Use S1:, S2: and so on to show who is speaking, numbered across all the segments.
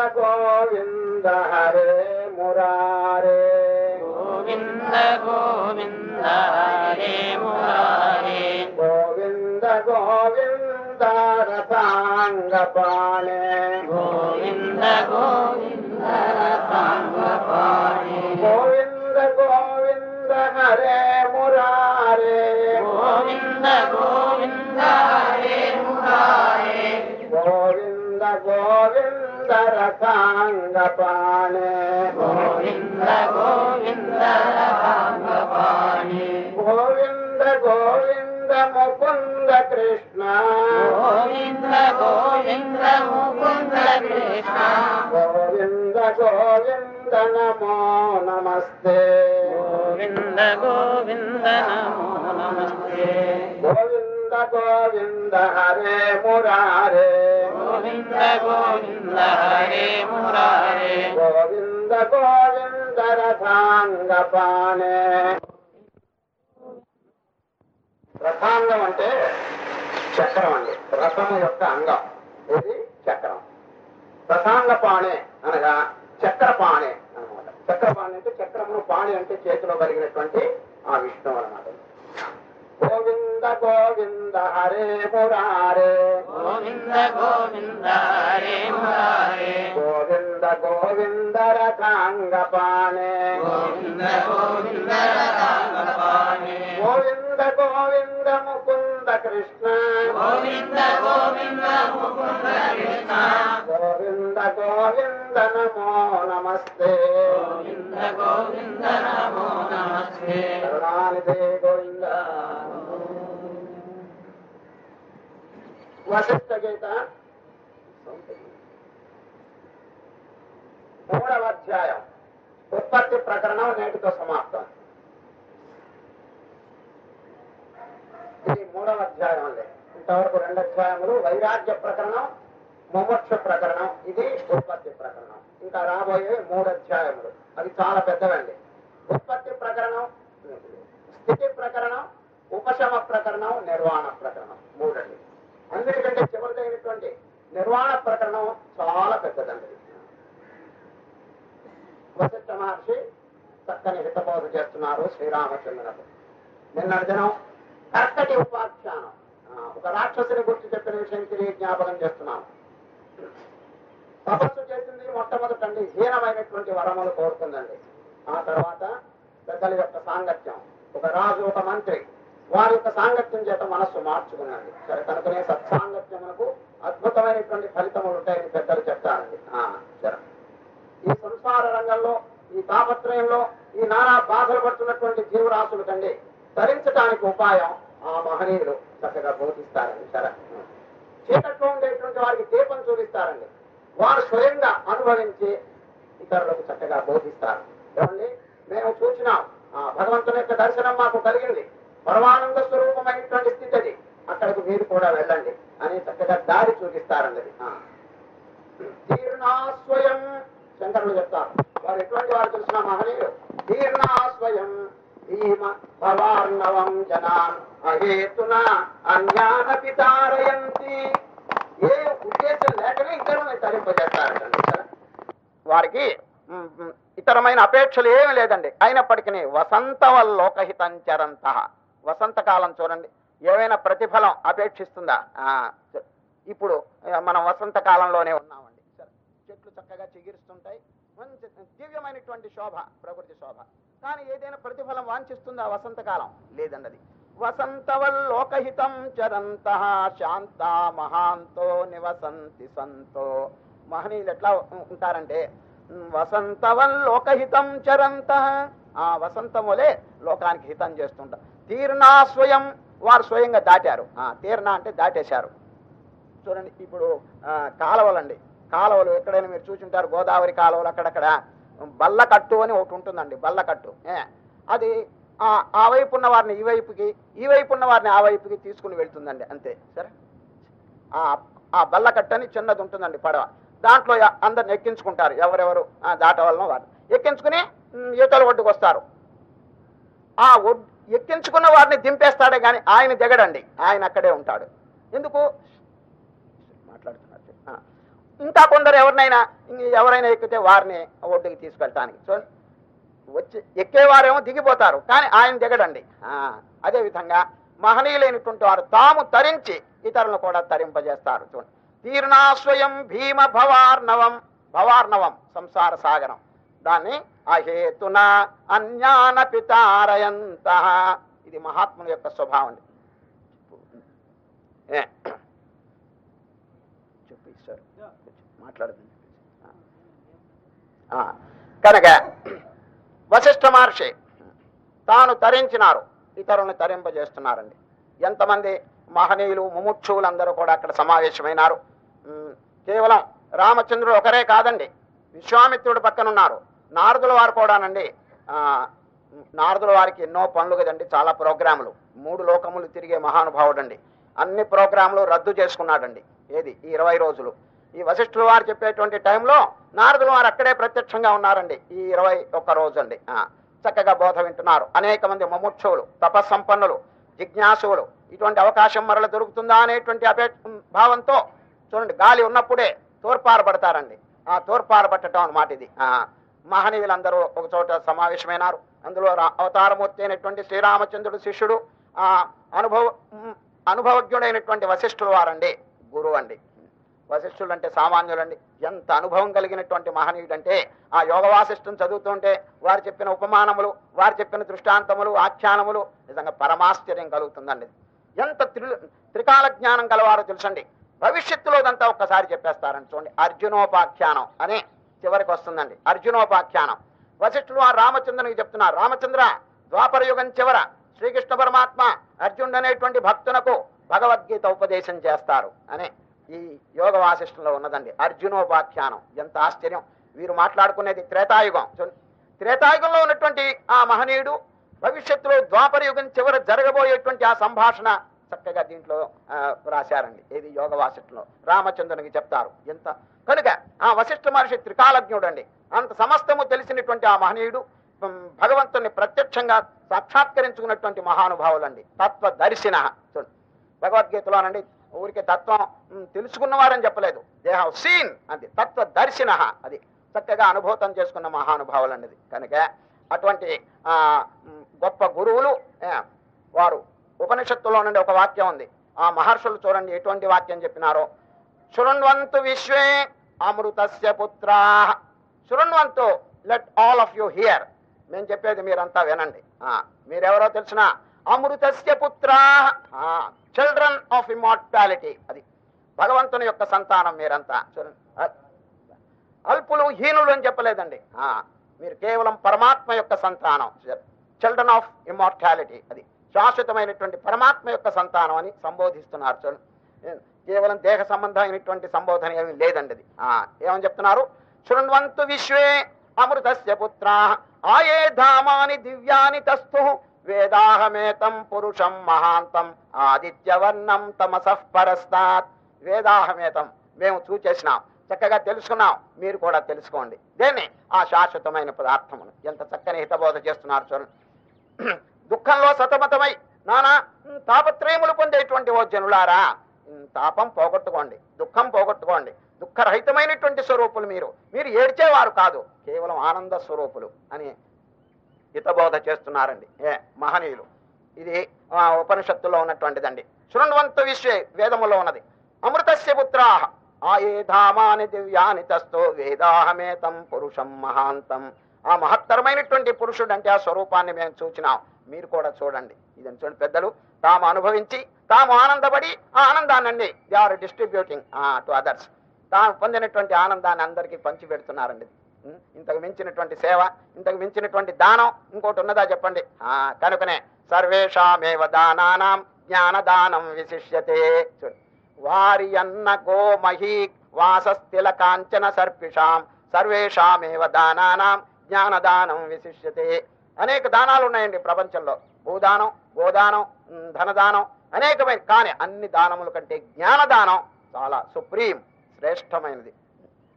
S1: గోవింద గోవింద హరే మురారే
S2: గోవింద గోవింద హరే మురారే
S1: గోవింద గోవింద రథాంగపాణే
S2: గోవింద గోవింద సాంగపాణి
S1: గోవింద గోవింద హరే మురారే
S2: గోవింద గోవింద హరే మురారే
S1: గోవింద గోవింద రథాంగపాణే
S2: గోవింద గోవింద సాంగపాణి
S1: గోవింద గోవింద ముకుంద కృష్ణ
S2: గోవింద గోవింద ముకుంద కృష్ణ
S1: గోవింద గోవింద నమో నమస్తే
S2: గోవింద గోవింద నమో నమస్తే
S1: గోవింద మురారే.
S2: గోవింద గోవింద హరే మురారే.
S1: గోవింద గోవింద రథాంగపాణే రథాంగం అంటే చక్రం అండి. రథము యొక్క అంగం. ఇది చక్రం. రథాంగపాణే అనగా చక్రపాణే అనమాట చక్రపాణి అంటే చక్రమును పాణి అంటే చేతిలో కలిగినటువంటి ఆ విష్ణువు అనమాట గోవింద గోవింద హరే మురారే
S2: గోవింద గోవింద హరే మురారే
S1: గోవింద గోవింద రథాంగపాణే
S2: గోవింద గోవింద రామపాణి
S1: గోవింద గోవింద ముకుంద కృష్ణ
S2: గోవింద గోవింద ముకుంద కృష్ణ
S1: గోవింద గోవింద నమో నమస్తే
S2: గోవింద గోవింద నమో నమస్తే
S1: కరుణానిధే గోవింద మూడవ అధ్యాయం ఉత్పత్తి ప్రకరణం నేటితో సమాప్తం. ఇది మూడవ అధ్యాయం ఇంతవరకు రెండు అధ్యాయములు వైరాగ్య ప్రకరణం ముమోక్ష ప్రకరణం ఇది ఉత్పత్తి ప్రకరణం. ఇంకా రాబోయే మూడు అధ్యాయములు అవి చాలా పెద్దవండి. ఉత్పత్తి ప్రకరణం స్థితి ప్రకరణం ఉపశమ ప్రకరణం నిర్వాణ ప్రకరణం. మూడండి. అందరికంటే చివరిదైనటువంటి నిర్వాణ ప్రకరణం చాలా పెద్దదండి. వశిష్ఠ మహర్షి చక్కని హితబోధ చేస్తున్నారు శ్రీరామచంద్రులకు. నిన్న దినం కర్కటి ఉపాఖ్యానం. ఒక రాక్షసుని గురించి చెప్పిన విషయం తిరిగి జ్ఞాపకం చేస్తున్నాను. తపస్సు చేసింది మొట్టమొదటండి హీనమైనటువంటి వరములు కోరుతుందండి. ఆ తర్వాత పెద్దల యొక్క సాంగత్యం. ఒక రాజు ఒక మంత్రి వారి యొక్క సాంగత్యం చేత మనస్సు మార్చుకున్నాండి సరే కనుకనే సత్సాంగత్యమునకు అద్భుతమైనటువంటి ఫలితములు ఉంటాయని పెద్దలు చెప్తారండి. ఆ, సరే. ఈ సంసార రంగంలో ఈ తాపత్రయంలో ఈ నానా బాధలు పడుతున్నటువంటి జీవరాశులు కండి ధరించడానికి ఉపాయం ఆ మహనీయులు చక్కగా బోధిస్తారండి. సరే. చీకట్లో ఉండేటువంటి వారికి దీపం చూపిస్తారండి. వారు స్వయంగా అనుభవించి ఇతరులకు చక్కగా బోధిస్తారు. ఏమండి? మేము చూసినాం ఆ భగవంతుని యొక్క దర్శనం మాకు కలిగింది. పరమానంద స్వరూపమైనటువంటి స్థితి అది అక్కడికి మీరు కూడా వెళ్ళండి. అని చక్కగా దారి చూపిస్తారండి తీర్ణాస్వయం శంకరులు చెప్తారు. వారు ఎటువంటి వారు తెలిసిన మహనీయులు? తీర్ణాస్వయం భీమ భవార్ణవం జనాన్ అహేతున అన్యాన పితారయంతి. ఏ ఉద్దేశం లేకనే ఇతరులను తరింపజేస్తారండి వారికి ఇతరమైన అపేక్షలు ఏమి లేదండి. అయినప్పటికీ వసంతవల్లోకహితం చరంత. వసంతకాలం చూడండి. ఏమైనా ప్రతిఫలం అపేక్షిస్తుందా? ఇప్పుడు మనం వసంతకాలంలోనే ఉన్నామండి. చెట్లు చక్కగా చిగిరిస్తుంటాయి. మంచి దివ్యమైనటువంటి శోభ ప్రకృతి శోభ. కానీ ఏదైనా ప్రతిఫలం వాంఛిస్తుందా వసంతకాలం? లేదన్నది. వసంతవల్లోకహితం చరంత శాంత మహాంతో నివసంతి సంతో. మహనీయులు ఎట్లా ఉంటారంటే వసంతవల్లోకహితం చరంత ఆ వసంతములే లోకానికి హితం చేస్తుంటారు. తీర్ణాస్వయం వారు స్వయంగా దాటారు. తీర్ణ అంటే దాటేశారు. చూడండి ఇప్పుడు కాలవలండి కాలువలండి కాలువలు ఎక్కడైనా మీరు చూసుంటారు గోదావరి కాలువలు అక్కడక్కడ. బల్లకట్టు అని ఒకటి ఉంటుందండి బల్లకట్టు అది ఆ- వైపు ఉన్న వారిని ఈ వైపుకి ఈ వైపు ఉన్న వారిని ఆ వైపుకి తీసుకుని వెళ్తుందండి అంతే. సరే? ఆ బల్లకట్టు అని చిన్నది ఉంటుందండి పడవ. దాంట్లో అందరిని ఎక్కించుకుంటారు ఎవరెవరు దాటవలన వారు. ఎక్కించుకుని ఈతలు ఈతల ఒడ్డుకు వస్తారు ఆ ఒడ్డు ఎక్కించుకున్న వారిని దింపేస్తాడే కానీ ఆయన దిగడండి. ఆయన అక్కడే ఉంటాడు. ఎందుకు? మాట్లాడుతున్నారు. ఇంకా కొందరు ఎవరినైనా ఎవరైనా ఎక్కితే వారిని ఒడ్డుకి తీసుకెళ్తానికి. చూ వచ్చి ఎక్కేవారేమో దిగిపోతారు కానీ ఆయన దిగడండి. అదేవిధంగా మహనీయులైనటువంటి వారు తాము తరించి ఇతరులను కూడా తరింపజేస్తారు. చూడండి తీర్ణాశ్వయం భీమ భవార్ణవం భవార్ణవం సంసార సాగరం. దాన్ని అహేతున అన్యాన పితారయంత. ఇది మహాత్ముని యొక్క స్వభావం. అండి ఏ. చెప్పు కనుక వశిష్ఠ మహర్షి తాను తరించినారు ఇతరులను తరింపజేస్తున్నారండి. ఎంతమంది మహనీయులు ముముక్షువులందరూ కూడా అక్కడ సమావేశమైనారు. కేవలం రామచంద్రుడు ఒకరే కాదండి విశ్వామిత్రుడు పక్కనున్నారు. నారదుల వారు కూడానండి నారదుల వారికి ఎన్నో పనులు కదండి చాలా ప్రోగ్రాములు. మూడు లోకములు తిరిగే మహానుభావుడు అండి అన్ని ప్రోగ్రాములు రద్దు చేసుకున్నాడండి ఏది? ఈ ఇరవై రోజులు. ఈ వశిష్ఠుల వారు చెప్పేటువంటి టైంలో నారదుల వారు అక్కడే ప్రత్యక్షంగా ఉన్నారండి ఈ ఇరవై ఒక్క రోజు అండి చక్కగా బోధ వింటున్నారు. అనేక మంది మముక్షువులు తపస్సంపన్నులు జిజ్ఞాసువులు ఇటువంటి అవకాశం మరల దొరుకుతుందా అనేటువంటి అపే భావంతో చూడండి గాలి ఉన్నప్పుడే తోర్పారబడతారండి ఆ తోర్పారబట్టడం అనమాట ఇది. మహనీయులందరూ ఒక చోట సమావేశమైనారు. అందులో అవతారమూర్తి అయినటువంటి శ్రీరామచంద్రుడు శిష్యుడు ఆ అనుభవ అనుభవజ్ఞుడైనటువంటి వశిష్ఠులు వారండి. గురువు అండి. వశిష్ఠులు అంటే సామాన్యులండి. ఎంత అనుభవం కలిగినటువంటి మహనీయుడంటే ఆ యోగ వాసిష్టం చదువుతుంటే వారు చెప్పిన ఉపమానములు వారు చెప్పిన దృష్టాంతములు ఆఖ్యానములు నిజంగా పరమాశ్చర్యం కలుగుతుందండి. ఎంత త్రి త్రికాల జ్ఞానం గలవారో తెలుసండి. భవిష్యత్తులో దంతా ఒక్కసారి చెప్పేస్తారని చూడండి అర్జునోపాఖ్యానం అనే చివరికి వస్తుందండి. అర్జునోపాఖ్యానం. వశిష్ఠులు ఆ రామచంద్రునికి చెప్తున్నారు. రామచంద్ర ద్వాపర యుగం చివర శ్రీకృష్ణ పరమాత్మ అర్జునుడు అనేటువంటి భక్తునకు భగవద్గీత ఉపదేశం చేస్తారు అని ఈ యోగ వాసిష్టంలో ఉన్నదండి. అర్జునోపాఖ్యానం. ఎంత ఆశ్చర్యం. వీరు మాట్లాడుకునేది త్రేతాయుగం. త్రేతాయుగంలో ఉన్నటువంటి ఆ మహనీయుడు భవిష్యత్తులో ద్వాపర యుగం చివర జరగబోయేటువంటి ఆ సంభాషణ చక్కగా దీంట్లో రాశారండి ఏది యోగ వాసిష్టంలో రామచంద్రునికి చెప్తారు. ఎంత కనుక ఆ వశిష్ఠ మహర్షి త్రికాలజ్ఞుడు అండి అంత సమస్తము తెలిసినటువంటి ఆ మహనీయుడు భగవంతుని ప్రత్యక్షంగా సాక్షాత్కరించుకున్నటువంటి మహానుభావులండి. తత్వ దర్శిన చూడండి భగవద్గీతలోనండి ఊరికే తత్వం తెలుసుకున్నవారని చెప్పలేదు. దే సీన్ అది. తత్వ దర్శిన అది. చక్కగా అనుభూతం చేసుకున్న మహానుభావులన్నది కనుక అటువంటి ఆ, గొప్ప గురువులు వారు ఉపనిషత్తులో నుండి ఒక వాక్యం ఉంది. ఆ మహర్షులు చూడండి ఎటువంటి వాక్యం చెప్పినారో. శృణ్వంతు విశ్వే అమృతస్య పుత్రా. శృణ్వంతు let all of you hear నేను చెప్పేది మీరంతా వినండి. మీరెవరో తెలిసిన అమృతస్య పుత్రా. చిల్డ్రన్ ఆఫ్ ఇమార్టాలిటీ అది భగవంతుని యొక్క సంతానం మీరంతా. అల్పులు హీనులు అని చెప్పలేదండి. మీరు కేవలం పరమాత్మ యొక్క సంతానం. చిల్డ్రన్ ఆఫ్ ఇమార్టాలిటీ అది శాశ్వతమైనటువంటి పరమాత్మ యొక్క సంతానం అని సంబోధిస్తున్నారు. చూడండి. కేవలం దేహ సంబంధమైనటువంటి సంబోధన ఏమి లేదండి అది. ఏమని చెప్తున్నారు? శృణ్వంతు విశ్వే అమృతస్య పుత్ర ఆయే ధామాని దివ్యాని తస్థు వేదాహమేతం పురుషం మహాంతం ఆదిత్యవర్ణం తమసః పరస్తాత్. వేదాహమేతం మేము చూచేసినాం చక్కగా తెలుసుకున్నాం మీరు కూడా తెలుసుకోండి. దేన్ని? ఆ శాశ్వతమైన పదార్థమును. ఎంత చక్కని హితబోధ చేస్తున్నారు చూడండి. దుఃఖంలో సతమతమై నానా తాపత్రయములు పొందేటువంటి ఓ జనులారా తాపం పోగొట్టుకోండి దుఃఖం పోగొట్టుకోండి. దుఃఖరహితమైనటువంటి స్వరూపులు మీరు. మీరు ఏడ్చేవారు కాదు కేవలం ఆనంద స్వరూపులు అని హితబోధ చేస్తున్నారండి. ఏ మహనీయులు. ఇది ఆ, ఉపనిషత్తులో ఉన్నటువంటిదండి. శృణ్వంతు విశ్వే వేదములో ఉన్నది. అమృతస్య పుత్రా ఆయే ధామాని దివ్యాని తస్తో వేదాహమేతం పురుషం మహాంతం. ఆ మహత్తరమైనటువంటి పురుషుడు అంటే ఆ స్వరూపాన్ని మేము చూచినాం. మీరు కూడా చూడండి. ఇదని చూడండి. పెద్దలు తాము అనుభవించి తాము ఆనందపడి ఆ ఆనందాన్ని they are distributing to others. తాము పొందినటువంటి ఆనందాన్ని అందరికీ పంచిపెడుతున్నారండి. ఇంతకు మించినటువంటి సేవ ఇంతకు మించినటువంటి దానం ఇంకోటి ఉన్నదా చెప్పండి? ఆ, కనుకనే సర్వేషామేవ దానానాం జ్ఞానదానం విశిష్యతే. వారి అన్న గోమహీ వాసస్థిల కాంచన సర్పిషాం సర్వేషామేవ దానానాం జ్ఞానదానం విశిష్యతే. అనేక దానాలు ఉన్నాయండి ప్రపంచంలో. భూదానం గోదానం ధనదానం అనేకమైన కానీ అన్ని దానముల కంటే జ్ఞానదానం చాలా సుప్రీం శ్రేష్టమైనది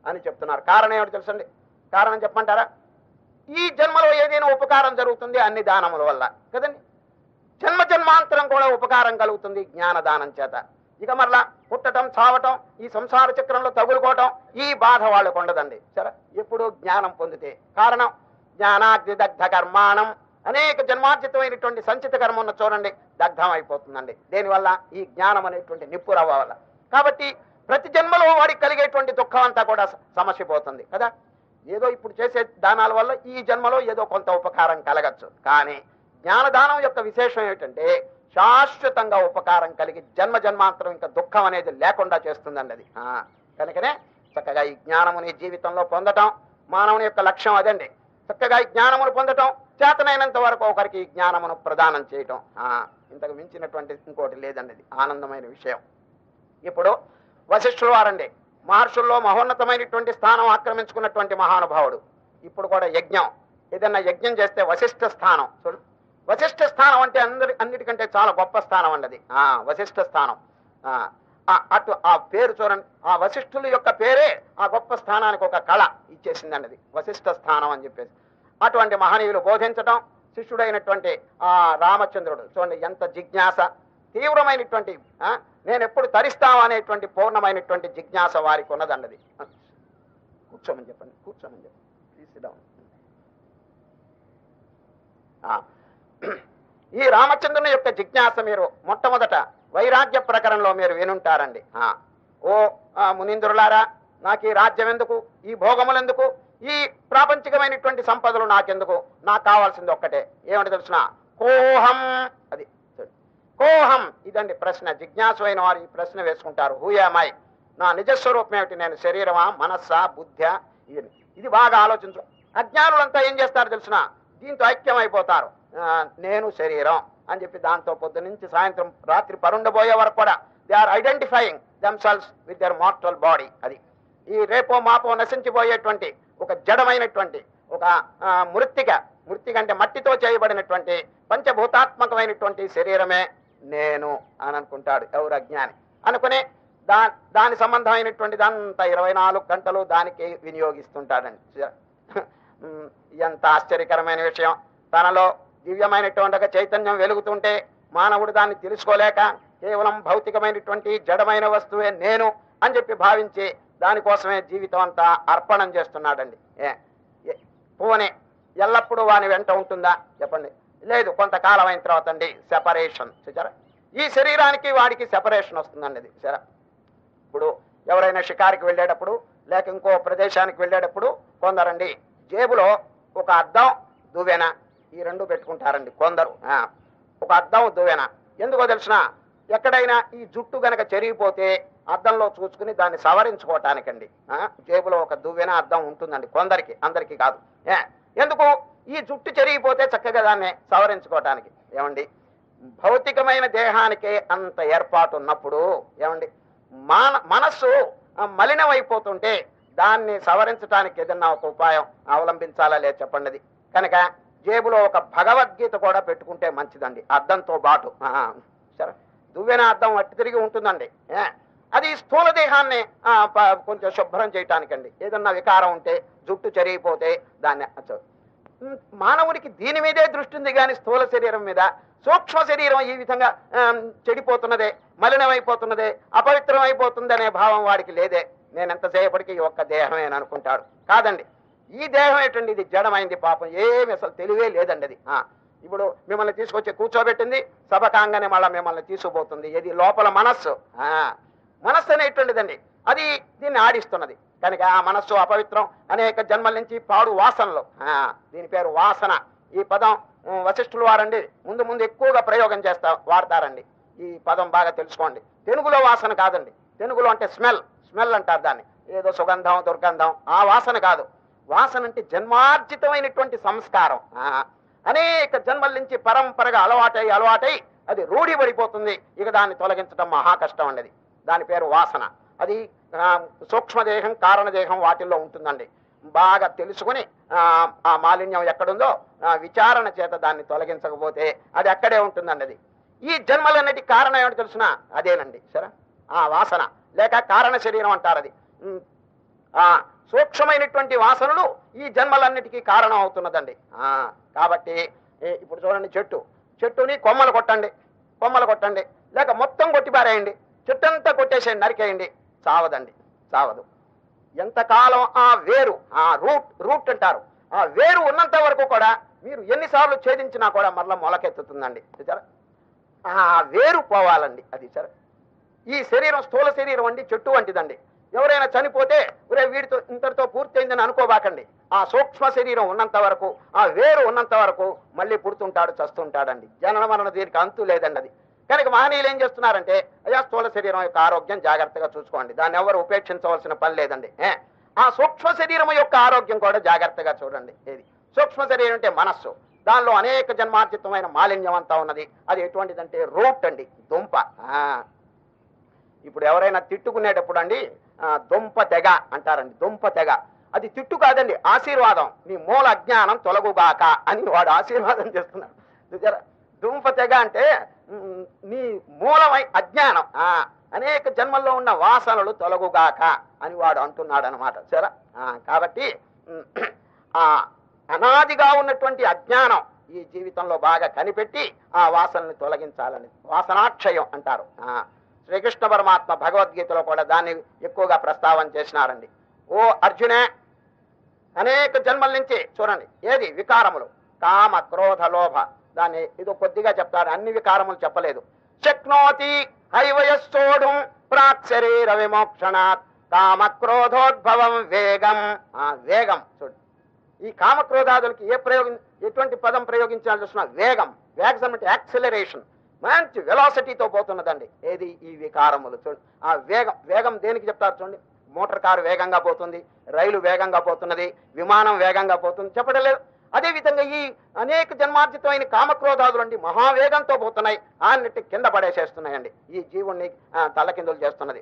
S1: అని చెప్తున్నారు. కారణం ఏమిటి తెలుసండి? కారణం చెప్పమంటారా? ఈ జన్మలో ఏదైనా ఉపకారం జరుగుతుంది అన్ని దానముల వల్ల కదండి? జన్మ జన్మాంతరం కూడా ఉపకారం కలుగుతుంది జ్ఞానదానం చేత. ఇక మరలా పుట్టడం చావటం ఈ సంసార చక్రంలో తగులుకోవటం ఈ బాధ వాళ్ళకు ఉండదండి. సరే? ఎప్పుడూ జ్ఞానం పొందితే కారణం జ్ఞానాగ్ని దగ్ధ కర్మాణం అనేక జన్మార్జితమైనటువంటి సంచిత కర్మ ఉన్న చూడండి దగ్ధం అయిపోతుందండి. దీనివల్ల? ఈ జ్ఞానం అనేటువంటి నిప్పురవ వల్ల. కాబట్టి ప్రతి జన్మలో వాడికి కలిగేటువంటి దుఃఖం అంతా కూడా స- సమస్య పోతుంది కదా? ఏదో ఇప్పుడు చేసే దానాల వల్ల ఈ జన్మలో ఏదో కొంత ఉపకారం కలగచ్చు. కానీ జ్ఞానదానం యొక్క విశేషం ఏమిటంటే శాశ్వతంగా ఉపకారం కలిగి జన్మ జన్మాంతరం ఇంకా దుఃఖం అనేది లేకుండా చేస్తుందండి అది. కనుకనే చక్కగా ఈ జ్ఞానముని జీవితంలో పొందటం మానవుని యొక్క లక్ష్యం అదండి. చక్కగా ఈ జ్ఞానమును పొందటం చేతనైనంత వరకు ఒకరికి ఈ జ్ఞానమును ప్రదానం చేయటం. ఇంతకు మించినటువంటి ఇంకోటి లేదండి ఆనందమైన విషయం. ఇప్పుడు వశిష్ఠులు వారండి. మహర్షుల్లో మహోన్నతమైనటువంటి స్థానం ఆక్రమించుకున్నటువంటి మహానుభావుడు. ఇప్పుడు కూడా యజ్ఞం. ఏదన్నా యజ్ఞం చేస్తే వశిష్ఠ స్థానం. చూడు. వశిష్ఠ స్థానం అంటే అందరి అన్నిటికంటే చాలా గొప్ప స్థానం అండి అది వశిష్ఠ స్థానం. అటు ఆ పేరు చూడండి. ఆ వశిష్ఠుల యొక్క పేరే ఆ గొప్ప స్థానానికి ఒక కళ ఇచ్చేసిందండి అది వశిష్ఠ స్థానం అని చెప్పేసి. అటువంటి మహనీయులు బోధించటం శిష్యుడైనటువంటి ఆ రామచంద్రుడు. చూడండి ఎంత జిజ్ఞాస తీవ్రమైనటువంటి నేను ఎప్పుడు తరిస్తావు అనేటువంటి పూర్ణమైనటువంటి జిజ్ఞాస వారికి ఉన్నదండది కూర్చోమని చెప్పండి కూర్చోమని చెప్పండి. ఈ రామచంద్రుని యొక్క జిజ్ఞాస మీరు మొట్టమొదట వైరాగ్య ప్రకరణలో మీరు వినుంటారండి. ఓ ఆ, మునీంద్రులారా నాకు ఈ రాజ్యం ఎందుకు? ఈ భోగములు ఎందుకు? ఈ ప్రాపంచికమైనటువంటి సంపదలు నాకెందుకు? నాకు కావాల్సింది ఒక్కటే. ఏమంటే తెలుసిన? కోహం. అది కోహం. ఇదండి ప్రశ్న. జిజ్ఞాసు అయిన వారు ఈ ప్రశ్న వేసుకుంటారు. హూయామాయ్ నా నిజస్వరూపం ఏమిటి? నేను శరీరమా? మనస్సా? బుద్ధ్యా? ఇది ఇది బాగా ఆలోచించు. అజ్ఞానులంతా ఏం చేస్తారు తెలిసిన? దీంతో ఐక్యం అయిపోతారు నేను శరీరం. అని చెప్పి దాంతో పొద్దు నుంచి సాయంత్రం రాత్రి పరుండబోయే వరకు కూడా they are identifying themselves with their mortal body అది. ఈ రేపో మాపో నశించిపోయేటువంటి ఒక జడమైనటువంటి ఒక ఆ, మృత్తిక మృత్తిక అంటే మట్టితో చేయబడినటువంటి పంచభూతాత్మకమైనటువంటి శరీరమే నేను అని అనుకుంటాడు ఎవరు అజ్ఞాని. అనుకుని దా దాని సంబంధమైనటువంటి దాంతా ఇరవై నాలుగు గంటలు దానికి వినియోగిస్తుంటాడండి. ఎంత ఆశ్చర్యకరమైన విషయం. తనలో దివ్యమైనటువంటి చైతన్యం వెలుగుతుంటే మానవుడు దాన్ని తెలుసుకోలేక కేవలం భౌతికమైనటువంటి జడమైన వస్తువే నేను అని చెప్పి భావించి దానికోసమే జీవితం అంతా అర్పణం చేస్తున్నాడండి. ఏ పోనే ఎల్లప్పుడూ వాని వెంట ఉంటుందా? చెప్పండి. లేదు కొంతకాలం అయిన తర్వాత అండి సెపరేషన్ చూచారా ఈ శరీరానికి వాడికి సెపరేషన్ వస్తుందండి ఇది సరే ఇప్పుడు ఎవరైనా షికారికి వెళ్ళేటప్పుడు లేక ఇంకో ప్రదేశానికి వెళ్ళేటప్పుడు కొందరండి జేబులో ఒక అద్దం దువ్వెన ఈ రెండు పెట్టుకుంటారండి కొందరు. ఒక అద్దం దువ్వెన ఎందుకో తెలిసిన ఎక్కడైనా ఈ జుట్టు గనక చెరిగిపోతే అద్దంలో చూసుకుని దాన్ని సవరించుకోవటానికండి. జేబులో ఒక దువ్వెన అద్దం ఉంటుందండి కొందరికి అందరికీ కాదు. ఏ, ఎందుకు? ఈ జుట్టు చెరిగిపోతే చక్కగా దాన్ని సవరించుకోవటానికి. ఏమండి? భౌతికమైన దేహానికే అంత ఏర్పాటు ఉన్నప్పుడు ఏమండి? మాన మనస్సు మలినమైపోతుంటే దాన్ని సవరించడానికి ఏదన్నా ఒక ఉపాయం అవలంబించాలా లేదు చెప్పండి కనుక జేబులో ఒక భగవద్గీత కూడా పెట్టుకుంటే మంచిదండి. అద్దంతో పాటు సరే. దువ్వెన అద్దం అట్టి తిరిగి ఉంటుందండి. అది స్థూల దేహాన్ని కొంచెం శుభ్రం చేయటానికండి. ఏదన్నా వికారం ఉంటే జుట్టు చెరిగిపోతే దాన్ని మానవుడికి దీని మీదే దృష్టి ఉంది కానీ స్థూల శరీరం మీద. సూక్ష్మ శరీరం ఈ విధంగా చెడిపోతున్నదే మలినమైపోతున్నదే అపవిత్రం అనే భావం వాడికి లేదే. నేనెంతసేపటికి ఈ ఒక్క దేహమే అని అనుకుంటాడు కాదండి. ఈ దేహం ఏంటండి ఇది జడమైంది పాపం. ఏమి అసలు తెలివే లేదండి అది ఇప్పుడు మిమ్మల్ని తీసుకొచ్చి కూర్చోబెట్టింది సభకాంగానే మళ్ళీ మిమ్మల్ని తీసుకుపోతుంది. ఇది లోపల మనస్సు? మనస్సు అనేటువంటిదండి. అది దీన్ని ఆడిస్తున్నది. కనుక ఆ మనస్సు అపవిత్రం. అనేక జన్మల నుంచి పాడు వాసనలు. దీని పేరు వాసన. ఈ పదం వశిష్ఠులు వారండి ముందు ముందు ఎక్కువగా ప్రయోగం చేస్తా వాడతారండి. ఈ పదం బాగా తెలుసుకోండి. తెలుగులో వాసన కాదండి. తెలుగులో అంటే స్మెల్. స్మెల్ అంటారు దాన్ని. ఏదో సుగంధం దుర్గంధం. ఆ వాసన కాదు. వాసన అంటే జన్మార్జితమైనటువంటి సంస్కారం. అనేక జన్మల నుంచి పరంపరగా అలవాటై అలవాటై అది రూఢి పడిపోతుంది ఇక దాన్ని తొలగించడం మహా కష్టం అండి దాని పేరు వాసన. అది సూక్ష్మదేహం కారణదేహం వాటిల్లో ఉంటుందండి. బాగా తెలుసుకుని ఆ, మాలిన్యం ఎక్కడుందో విచారణ చేత దాన్ని తొలగించకపోతే అది అక్కడే ఉంటుందండి అది. ఈ జన్మలన్నిటి కారణం ఏమిటి తెలుసిన? అదేనండి. సరే? ఆ వాసన. లేక కారణ శరీరం అంటారు అది. సూక్ష్మమైనటువంటి వాసనలు ఈ జన్మలన్నిటికీ కారణం అవుతున్నదండి. కాబట్టి ఇప్పుడు చూడండి చెట్టు. చెట్టుని కొమ్మలు కొట్టండి. కొమ్మలు కొట్టండి. లేక మొత్తం కొట్టిపారేయండి చెట్టు అంతా కొట్టేసేయండి నరికేయండి. చావదండి. చావదు. ఎంతకాలం ఆ వేరు ఆ రూట్ రూట్ అంటారు. ఆ వేరు ఉన్నంత వరకు కూడా మీరు ఎన్నిసార్లు ఛేదించినా కూడా మరలా మొలకెత్తుతుందండి. చూసారా? ఆ వేరు పోవాలండి. అది సరే. ఈ శరీరం స్థూల శరీరం అండి చెట్టు వంటిదండి. ఎవరైనా చనిపోతే ఒరే వీడితో ఇంతటితో పూర్తయిందని అనుకోబాకండి. ఆ సూక్ష్మ శరీరం ఉన్నంత వరకు ఆ వేరు ఉన్నంత వరకు మళ్ళీ పుడుతుంటాడు చస్తుంటాడండి. జనన మరణ దీనికి అంతు లేదండి అది. కనుక మహనీయులు ఏం చేస్తున్నారంటే అయ్యా స్థూల శరీరం యొక్క ఆరోగ్యం జాగ్రత్తగా చూసుకోండి. దాన్ని ఎవరు ఉపేక్షించవలసిన పని లేదండి ఆ సూక్ష్మ శరీరం యొక్క ఆరోగ్యం కూడా జాగ్రత్తగా చూడండి ఏది? సూక్ష్మ శరీరం అంటే మనస్సు. దానిలో అనేక జన్మార్జితమైన మాలిన్యం అంతా ఉన్నది. అది ఎటువంటిదంటే రూట్ అండి దుంప. ఆ. ఇప్పుడు ఎవరైనా తిట్టుకునేటప్పుడు అండి దుంప తెగ అంటారండి దుంప తెగ. అది తిట్టు కాదండి ఆశీర్వాదం. నీ మూల అజ్ఞానం తొలగుగాక అని వాడు ఆశీర్వాదం చేస్తున్నాడు. దుంప తెగ అంటే నీ మూలమై అజ్ఞానం. అనేక జన్మల్లో ఉన్న వాసనలు తొలగుగాక అని వాడు అంటున్నాడు అనమాట సరే కాబట్టి ఆ అనాదిగా ఉన్నటువంటి అజ్ఞానం ఈ జీవితంలో బాగా కనిపెట్టి ఆ వాసనని తొలగించాలని వాసనాక్షయం అంటారు. శ్రీకృష్ణ పరమాత్మ భగవద్గీతలో కూడా దాన్ని ఎక్కువగా ప్రస్తావన చేసినారండి. ఓ అర్జునే అనేక జన్మల నుంచి చూడండి ఏది? వికారములు. కామ క్రోధ లోభ. దాన్ని ఇది కొద్దిగా చెప్తారు అన్ని వికారములు చెప్పలేదు. శక్నోతి హైవయస్సోఢం ప్రాక్ శరీర విమోక్షణాత్ కామ క్రోధోద్భవం వేగం. ఆ వేగం చూడు. ఈ కామక్రోధాదులకి ఏ ప్రయోగం ఎటువంటి పదం ప్రయోగించాలి చూసిన వేగం. వేగం అంటే యాక్సిలరేషన్. మంచి వెలాసిటీతో పోతున్నదండి. ఏది? ఈ వికారములు. చూడండి ఆ వేగం వేగం దేనికి చెప్తారు చూడండి. మోటార్ కారు వేగంగా పోతుంది రైలు వేగంగా పోతున్నది విమానం వేగంగా పోతుంది. చెప్పడం లేదు. అదేవిధంగా ఈ అనేక జన్మార్జితమైన కామక్రోధాదులు అండి మహావేగంతో పోతున్నాయి. అన్నిటి కింద పడేసేస్తున్నాయండి. ఈ జీవుణ్ణి తల్లకిందులు తలకిందులు చేస్తున్నది.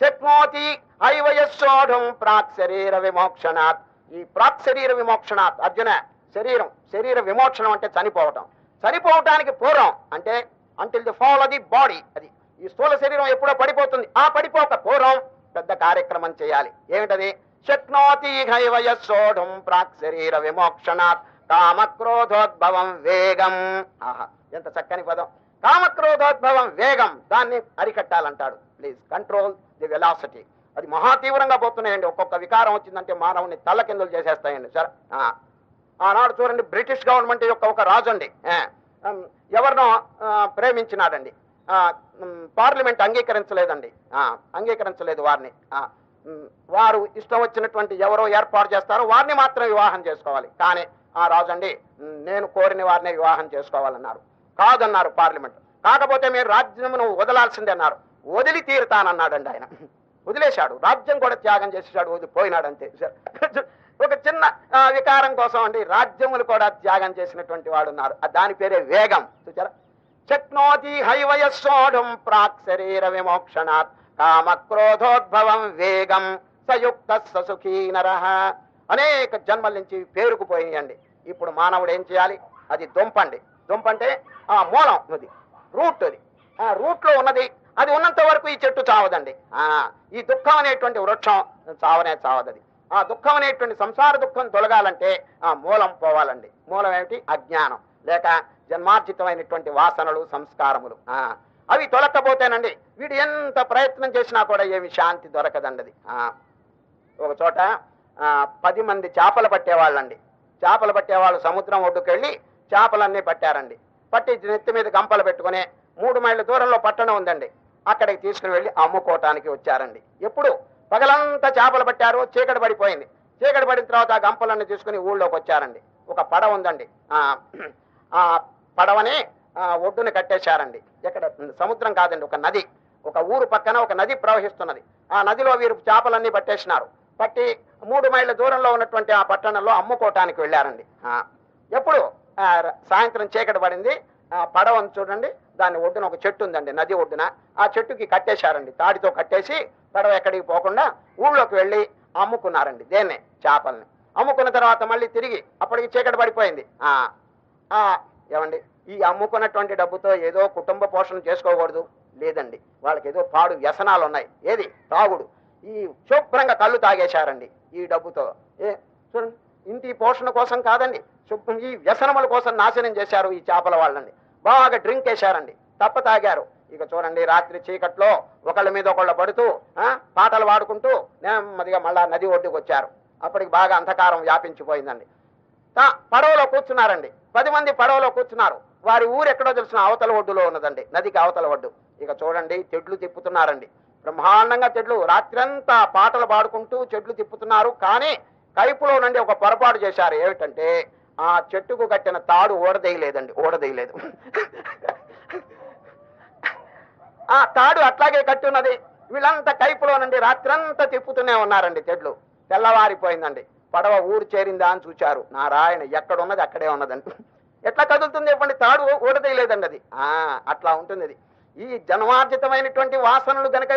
S1: శక్నోతి ఐవయస్సోఢం ప్రాక్ శరీర విమోక్షణాత్. ఈ ప్రాక్ శరీర విమోక్షణాత్ అర్జున శరీరం శరీర విమోక్షణం అంటే చనిపోవటం. చనిపోవటానికి పూర్వం అంటే until the fall the body అది ఈ స్థూల శరీరం ఎప్పుడో పడిపోతుంది. ఆ పడిపోక పూర్వం పెద్ద కార్యక్రమం చేయాలి. ఏమిటది? శక్నోతి హైవయస్సోఢం ప్రాక్ శరీర విమోక్షణాత్ కామక్రోధోద్భవం వేగం. ఆహా ఎంత చక్కని పదం. కామక్రోధోద్భవం వేగం దాన్ని అరికట్టాలంటాడు. ప్లీజ్ కంట్రోల్ ది వెలాసిటీ అది మహా తీవ్రంగా పోతున్నాయండి. ఒక్కొక్క వికారం వచ్చిందంటే మానవుని తల్లకిందులు చేసేస్తాయండి. సరే ఆనాడు చూడండి బ్రిటిష్ గవర్నమెంట్ యొక్క ఒక రాజు అండి ఎవరినో ప్రేమించినాడండి. పార్లమెంట్ అంగీకరించలేదండి. అంగీకరించలేదు వారిని. వారు ఇష్టం వచ్చినటువంటి ఎవరో ఏర్పాటు చేస్తారో వారిని మాత్రం వివాహం చేసుకోవాలి. కానీ ఆ రాజండి నేను కోరిన వారినే వివాహం చేసుకోవాలన్నారు. కాదన్నారు పార్లమెంట్. కాకపోతే మీరు రాజ్యమును వదలాల్సిందే అన్నారు. వదిలి తీరుతానన్నాడండి ఆయన. వదిలేశాడు. రాజ్యం కూడా త్యాగం చేసేసాడు వదిలిపోయినాడంతే. ఒక చిన్న వికారం కోసం అండి రాజ్యములు కూడా త్యాగం చేసినటువంటి వాడు ఉన్నారు దాని పేరే వేగం. చూచారా? శక్నోతి హైవయస్సోఢం ప్రాక్ శరీర విమోక్షణాత్ కామ క్రోధోద్భవం వేగం సయుక్త ససుఖీ నర. అనేక జన్మల నుంచి పేరుకుపోయినాయండి. ఇప్పుడు మానవుడు ఏం చేయాలి? అది దుంపండి. దుంపంటే ఆ మూలం అది రూట్ అది. ఆ రూట్లో ఉన్నది అది ఉన్నంత వరకు ఈ చెట్టు చావదండి. ఆ ఈ దుఃఖం అనేటువంటి వృక్షం చావనే చావదది. ఆ దుఃఖం అనేటువంటి సంసార దుఃఖం తొలగాలంటే ఆ మూలం పోవాలండి. మూలం ఏమిటి? అజ్ఞానం. లేక జన్మార్జితమైనటువంటి వాసనలు సంస్కారములు. అవి తొలకపోతేనండి వీడు ఎంత ప్రయత్నం చేసినా కూడా ఏమి శాంతి దొరకదండి అది ఒక చోట పది మంది చేపలు పట్టేవాళ్ళండి. చేపలు పట్టేవాళ్ళు సముద్రం ఒడ్డుకెళ్ళి చేపలన్నీ పట్టారండి. పట్టి నెత్తి మీద గంపలు పెట్టుకుని మూడు మైళ్ళ దూరంలో పట్టణం ఉందండి. అక్కడికి తీసుకుని వెళ్ళి అమ్ముకోవటానికి వచ్చారండి. ఎప్పుడు? పగలంతా చేపలు పట్టారు చీకటి పడిపోయింది. చీకటి పడిన తర్వాత ఆ గంపలన్నీ తీసుకుని ఊళ్ళోకి వచ్చారండి. ఒక పడవ ఉందండి. ఆ పడవని ఒడ్డుని ఒడ్డున కట్టేశారండి. ఎక్కడ? సముద్రం కాదండి ఒక నది. ఒక ఊరు పక్కన ఒక నది ప్రవహిస్తున్నది. ఆ నదిలో వీరు చేపలన్నీ పట్టేసినారు. పట్టి మూడు మైళ్ళ దూరంలో ఉన్నటువంటి ఆ పట్టణంలో అమ్ముకోవటానికి వెళ్ళారండి. ఎప్పుడు? సాయంత్రం చీకటి పడింది. ఆ పడవను చూడండి. దాని ఒడ్డున ఒక చెట్టు ఉందండి నది ఒడ్డున. ఆ చెట్టుకి కట్టేశారండి. తాడితో కట్టేసి పడవ ఎక్కడికి పోకుండా ఊళ్ళోకి వెళ్ళి అమ్ముకున్నారండి దేన్నే చేపల్ని. అమ్ముకున్న తర్వాత మళ్ళీ తిరిగి అప్పటికి చీకటి పడిపోయింది. ఏమండి? ఈ అమ్ముకున్నటువంటి డబ్బుతో ఏదో కుటుంబ పోషణ చేసుకోకూడదు? లేదండి. వాళ్ళకి ఏదో పాడు వ్యసనాలు ఉన్నాయి. ఏది? తాగుడు. ఈ శుభ్రంగా కళ్ళు తాగేశారండి ఈ డబ్బుతో. ఏ చూడండి. ఇంటి పోషణ కోసం కాదండి. శుభ్రం ఈ వ్యసనముల కోసం నాశనం చేశారు ఈ చేపల వాళ్ళని. బాగా డ్రింక్ వేశారండి. తప్ప తాగారు. ఇక చూడండి రాత్రి చీకట్లో ఒకళ్ళ మీద ఒకళ్ళు పడుతూ పాటలు పాడుకుంటూ నెమ్మదిగా మళ్ళా నది ఒడ్డుకు వచ్చారు. అప్పటికి బాగా అంధకారం వ్యాపించిపోయిందండి. పడవలో కూర్చున్నారండి. పది మంది పడవలో కూర్చున్నారు. వారి ఊరు ఎక్కడో తెలిసిన అవతల ఒడ్డులో ఉన్నదండి. నదికి అవతల ఒడ్డు. ఇక చూడండి చెట్లు తిప్పుతున్నారండి. బ్రహ్మాండంగా చెట్లు రాత్రంతా పాటలు పాడుకుంటూ చెట్లు తిప్పుతున్నారు. కానీ కైపులో నుండి ఒక పొరపాటు చేశారు. ఏమిటంటే ఆ చెట్టుకు కట్టిన తాడు ఓడదేయలేదండి ఓడదేయలేదు. ఆ తాడు అట్లాగే కట్టి ఉన్నది వీళ్ళంతా కైపులో నుండి రాత్రంతా తిప్పుతూనే ఉన్నారండి చెట్లు. తెల్లవారిపోయిందండి. పడవ ఊరు చేరిందా అని చూచారు. నారాయణ ఎక్కడున్నది అక్కడే ఉన్నదండి. ఎట్లా కదులుతుంది చెప్పండి? తాడు ఊడదేయలేదండి అది. ఆ అట్లా ఉంటుంది అది ఈ జన్మార్జితమైనటువంటి వాసనలు గనక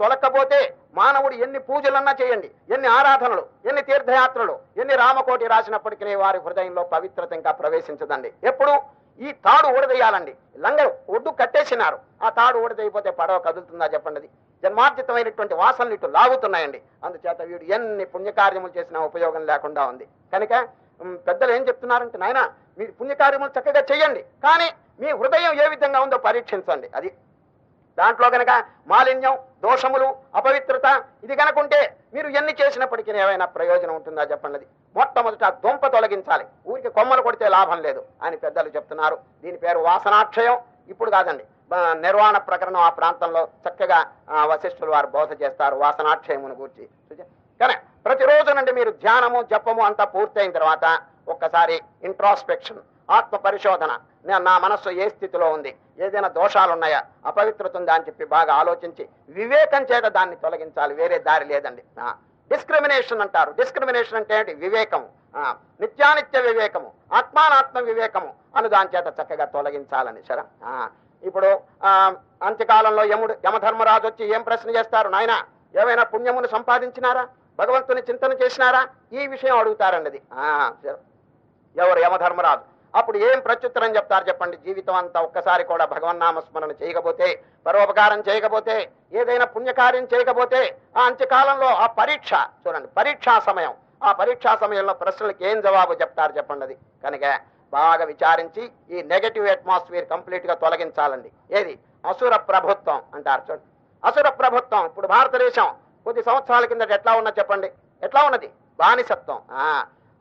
S1: తొలకపోతే మానవుడు ఎన్ని పూజలన్నా చేయండి. ఎన్ని ఆరాధనలు ఎన్ని తీర్థయాత్రలు ఎన్ని రామకోటి రాసినప్పటికీ వారి హృదయంలో పవిత్రత ఇంకా ప్రవేశించదండి. ఎప్పుడు? ఈ తాడు ఊడదీయాలండి. లంగరు ఒడ్డు కట్టేసినారు. ఆ తాడు ఊడదైపోతే పడవ కదులుతుందా చెప్పండి. జన్మార్జితమైనటువంటి వాసనలు ఇటు లాగుతున్నాయండి. అందుచేత వీడు ఎన్ని పుణ్యకార్యములు చేసినా ఉపయోగం లేకుండా ఉంది. కనుక పెద్దలు ఏం చెప్తున్నారంటే నాయన మీరు పుణ్యకార్యములు చక్కగా చేయండి. కానీ మీ హృదయం ఏ విధంగా ఉందో పరీక్షించండి. అది దాంట్లో గనక మాలిన్యం దోషములు అపవిత్రత ఇది కనుకుంటే మీరు ఎన్ని చేసినప్పటికీ ఏమైనా ప్రయోజనం ఉంటుందా చెప్పండి. మొట్టమొదట దుంప తొలగించాలి. ఊరికి కొమ్మలు కొడితే లాభం లేదు అని పెద్దలు చెప్తున్నారు. దీని పేరు వాసనాక్షయం. ఇప్పుడు కాదండి. ఆ, నిర్వాణ ప్రకరణం ఆ ప్రాంతంలో చక్కగా వశిష్ఠులు వారు బోధ చేస్తారు వాసనాక్షయమును గురించి. కానీ ప్రతిరోజు నుండి మీరు ధ్యానము జపము అంతా పూర్తయిన తర్వాత ఒక్కసారి ఇంట్రాస్పెక్షన్ ఆత్మ పరిశోధన నేను నా మనస్సు ఏ స్థితిలో ఉంది? ఏదైనా దోషాలు ఉన్నాయా అపవిత్రత ఉందా అని చెప్పి బాగా ఆలోచించి వివేకం చేత దాన్ని తొలగించాలి. వేరే దారి లేదండి. డిస్క్రిమినేషన్ అంటారు. డిస్క్రిమినేషన్ అంటే ఏంటి? వివేకము. నిత్యానిత్య వివేకము. ఆత్మానాత్మ వివేకము. అను దాని చేత చక్కగా తొలగించాలని. సరే? ఆ, ఇప్పుడు ఆ, అంత్యకాలంలో యముడు యమధర్మరాజు వచ్చి ఏం ప్రశ్న చేస్తారు? నాయన ఏమైనా పుణ్యమును సంపాదించినారా? భగవంతుని చింతన చేసినారా? ఈ విషయం అడుగుతారండి అది ఆ, ఎవరు? యమధర్మరాజు. అప్పుడు ఏం ప్రత్యుత్తరం చెప్తారు చెప్పండి? జీవితం అంతా ఒక్కసారి కూడా భగవన్ స్మరణ చేయకపోతే పరోపకారం చేయకపోతే ఏదైనా పుణ్యకార్యం చేయకపోతే ఆ అంత్యకాలంలో ఆ పరీక్ష చూడండి పరీక్షా సమయం. ఆ పరీక్షా సమయంలో ప్రశ్నలకు ఏం జవాబు చెప్తారు చెప్పండి అది. కనుక బాగా విచారించి ఈ నెగటివ్ అట్మాస్ఫియర్ కంప్లీట్గా తొలగించాలండి. ఏది? అసుర ప్రభుత్వం అంటారు చూడండి. అసుర ప్రభుత్వం ఇప్పుడు భారతదేశం కొద్ది సంవత్సరాల కిందట ఎట్లా ఉన్నది చెప్పండి? ఎట్లా ఉన్నది? బానిసత్వం.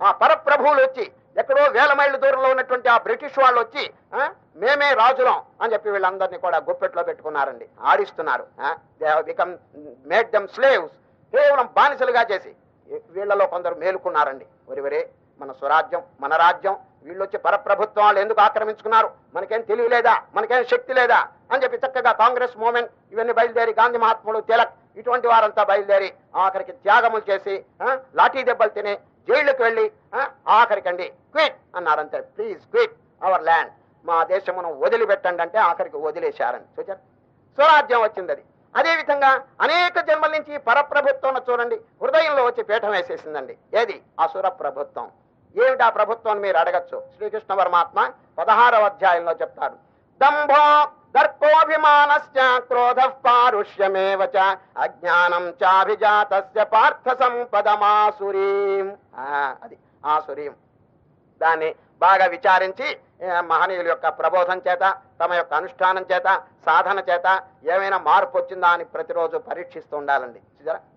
S1: ఆ పరప్రభువులు వచ్చి ఎక్కడో వేల మైళ్ళ దూరంలో ఉన్నటువంటి ఆ బ్రిటిష్ వాళ్ళు వచ్చి మేమే రాజులం అని చెప్పి వీళ్ళందరినీ కూడా గుప్పెట్లో పెట్టుకున్నారండి. ఆడిస్తున్నారు. Become made them slaves. కేవలం బానిసలుగా చేసి. వీళ్ళలో కొందరు మేలుకున్నారండి. ఒరివరే మన స్వరాజ్యం మన రాజ్యం వీళ్ళు వచ్చి పరప్రభుత్వాలు ఎందుకు ఆక్రమించుకున్నారు? మనకేం తెలివి లేదా మనకేం శక్తి లేదా? అని చెప్పి చక్కగా కాంగ్రెస్ మూమెంట్ ఇవన్నీ బయలుదేరి గాంధీ మహాత్ముడు తిలక్ ఇటువంటి వారంతా బయలుదేరి ఆఖరికి త్యాగములు చేసి లాఠీ దెబ్బలు తిని జైళ్ళకి వెళ్ళి ఆ, ఆఖరికండి quit అన్నారంతే. Please quit our land. మా దేశమును వదిలిపెట్టండి అంటే ఆఖరికి వదిలేశారని. చూచారు స్వరాజ్యం వచ్చింది అది. అదేవిధంగా అనేక జన్మల నుంచి ఈ పరప్రభుత్వం చూడండి హృదయంలో వచ్చి పీఠం వేసేసిందండి. ఏది? అసుర ప్రభుత్వం. ఏమిటి ఆ ప్రభుత్వం మీరు అడగచ్చు? శ్రీకృష్ణ పరమాత్మ పదహారవ అధ్యాయంలో చెప్తారు. దంభో దర్పోభిమానశ్చ క్రోధ పారుష్యమేవ చ అజ్ఞానం చాభిజాతస్య పార్థ సంపదమాసురీం ఆ, అది ఆసురీం దాన్ని బాగా విచారించి మహనీయుల యొక్క ప్రబోధం చేత తమ యొక్క అనుష్ఠానం చేత సాధన చేత ఏమైనా మార్పు వచ్చిందా అని ప్రతిరోజు పరీక్షిస్తూ ఉండాలండి.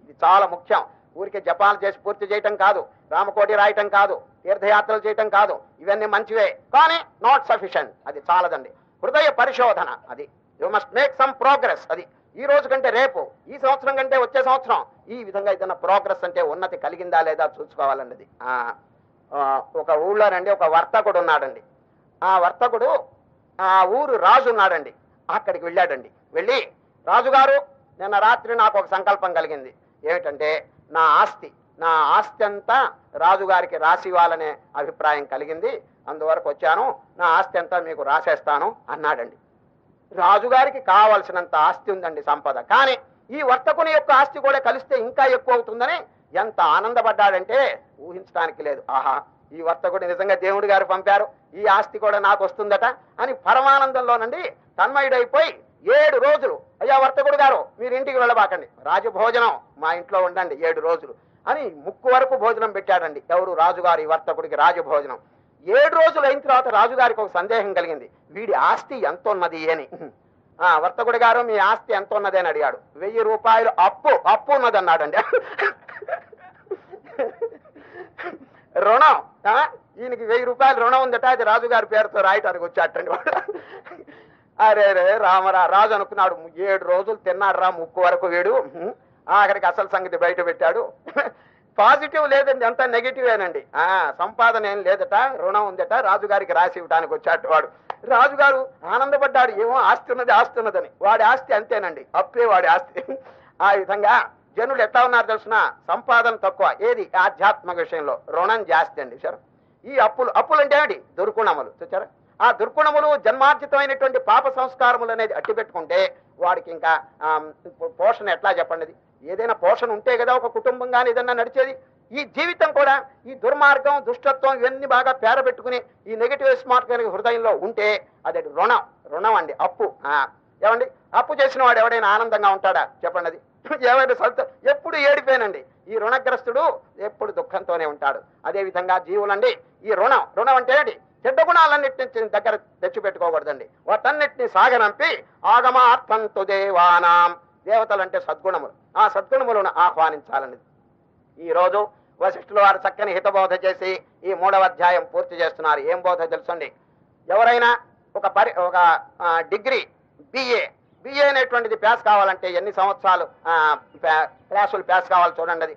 S1: ఇది చాలా ముఖ్యం. ఊరికే జపాలు చేసి పూర్తి చేయటం కాదు రామకోటి రాయటం కాదు తీర్థయాత్రలు చేయటం కాదు ఇవన్నీ మంచివే కానీ నాట్ సఫిషియంట్ అది చాలదండి. హృదయ పరిశోధన అది. You must make some progress అది. ఈ రోజు కంటే రేపు ఈ సంవత్సరం కంటే వచ్చే సంవత్సరం ఈ విధంగా ఏదైనా ప్రోగ్రెస్ అంటే ఉన్నతి కలిగిందా లేదా చూసుకోవాలండి అది ఒక ఊళ్ళోనండి ఒక వర్తకుడు ఉన్నాడండి. ఆ వర్తకుడు ఆ ఊరు రాజు ఉన్నాడండి. అక్కడికి వెళ్ళాడండి. వెళ్ళి రాజుగారు నిన్న రాత్రి నాకు ఒక సంకల్పం కలిగింది. ఏమిటంటే నా ఆస్తి నా ఆస్తి అంతా రాజుగారికి రాసి ఇవ్వాలనే అభిప్రాయం కలిగింది. అందువరకు వచ్చాను. నా ఆస్తి అంతా మీకు రాసేస్తాను అన్నాడండి. రాజుగారికి కావలసినంత ఆస్తి ఉందండి సంపద. కానీ ఈ వర్తకుని యొక్క ఆస్తి కూడా కలిస్తే ఇంకా ఎక్కువ అవుతుందని ఎంత ఆనందపడ్డాడంటే ఊహించడానికి లేదు. ఆహా ఈ వర్తకుడు నిజంగా దేవుడి గారు పంపారు. ఈ ఆస్తి కూడా నాకు వస్తుందట అని పరమానందంలోనండి తన్మయుడైపోయి ఏడు రోజులు అయ్యా వర్తకుడు గారు మీరు ఇంటికి వెళ్ళబాకండి. రాజభోజనం మా ఇంట్లో ఉండండి ఏడు రోజులు. అని ముక్కు వరకు భోజనం పెట్టాడండి. ఎవరు రాజుగారి వర్తకుడికి రాజభోజనం. ఏడు రోజులు అయిన తర్వాత రాజుగారికి ఒక సందేహం కలిగింది. వీడి ఆస్తి ఎంత ఉన్నది అని. ఆ వర్తకుడి గారు మీ ఆస్తి ఎంత ఉన్నది అని అడిగాడు. వెయ్యి రూపాయలు అప్పు అప్పు ఉన్నది అన్నాడండి. రుణం ఈయనకి వెయ్యి రూపాయలు రుణం ఉందట అది రాజుగారి పేరుతో రాయటానికి వచ్చాటండి వాడు. అరే రే రామరా రాజు అనుకున్నాడు. ఏడు రోజులు తిన్నాడు రా ముక్కు వరకు వీడు. అక్కడికి అసలు సంగతి బయట పెట్టాడు. పాజిటివ్ లేదండి అంతా నెగిటివేనండి ఆ సంపాదన ఏం లేదట రుణం ఉందట రాజుగారికి రాసి ఇవ్వడానికి వచ్చాడు వాడు. రాజుగారు ఆనందపడ్డాడు ఏమో ఆస్తి ఉన్నది ఆస్తి ఉన్నదని. వాడి ఆస్తి అంతేనండి అప్పే వాడి ఆస్తి. ఆ విధంగా జనులు ఎట్లా ఉన్నారు తెలిసిన? సంపాదన తక్కువ. ఏది? ఆధ్యాత్మిక విషయంలో. రుణం జాస్తి అండి సార్. ఈ అప్పులు అప్పులు అంటే ఏమిటి? దుర్గుణములు చూచారా? ఆ దుర్గుణములు జన్మార్జితమైనటువంటి పాప సంస్కారములు అనేది అట్టి పెట్టుకుంటే వాడికి ఇంకా పోషణ ఎట్లా చెప్పండి ఏదైనా పోషణ ఉంటే కదా ఒక కుటుంబం కానీ ఏదన్నా నడిచేది. ఈ జీవితం కూడా ఈ దుర్మార్గం దుష్టత్వం ఇవన్నీ బాగా పేరబెట్టుకుని ఈ నెగిటివ్ స్మార్ట్ కనుక హృదయంలో ఉంటే అది రుణం రుణం అండి అప్పు. ఏమండి? అప్పు చేసిన వాడు ఎవడైనా ఆనందంగా ఉంటాడా? చెప్పండి అది. ఏమైనా సొంత ఎప్పుడు ఏడిపోయానండి? ఈ రుణగ్రస్తుడు ఎప్పుడు దుఃఖంతోనే ఉంటాడు. అదేవిధంగా జీవులండి ఈ రుణం రుణం అంటే ఏంటి? చెడ్డ గుణాలన్నింటిని దగ్గర తెచ్చిపెట్టుకోకూడదండి. వాటన్నిటిని సాగనంపి ఆగమార్థంతు దేవానాం దేవతలు అంటే సద్గుణములు. ఆ సద్గుణములను ఆహ్వానించాలన్నది. ఈరోజు రోజు వశిష్ఠుల వారు చక్కని హితబోధ చేసి ఈ మూడవ అధ్యాయం పూర్తి చేస్తున్నారు. ఏం బోధ తెలుసండి? ఎవరైనా ఒక పరి ఒక డిగ్రీ బిఏ బిఏ అనేటువంటిది ప్యాస్ కావాలంటే ఎన్ని సంవత్సరాలు క్లాసులు ప్యాస్ కావాలి చూడండి అది.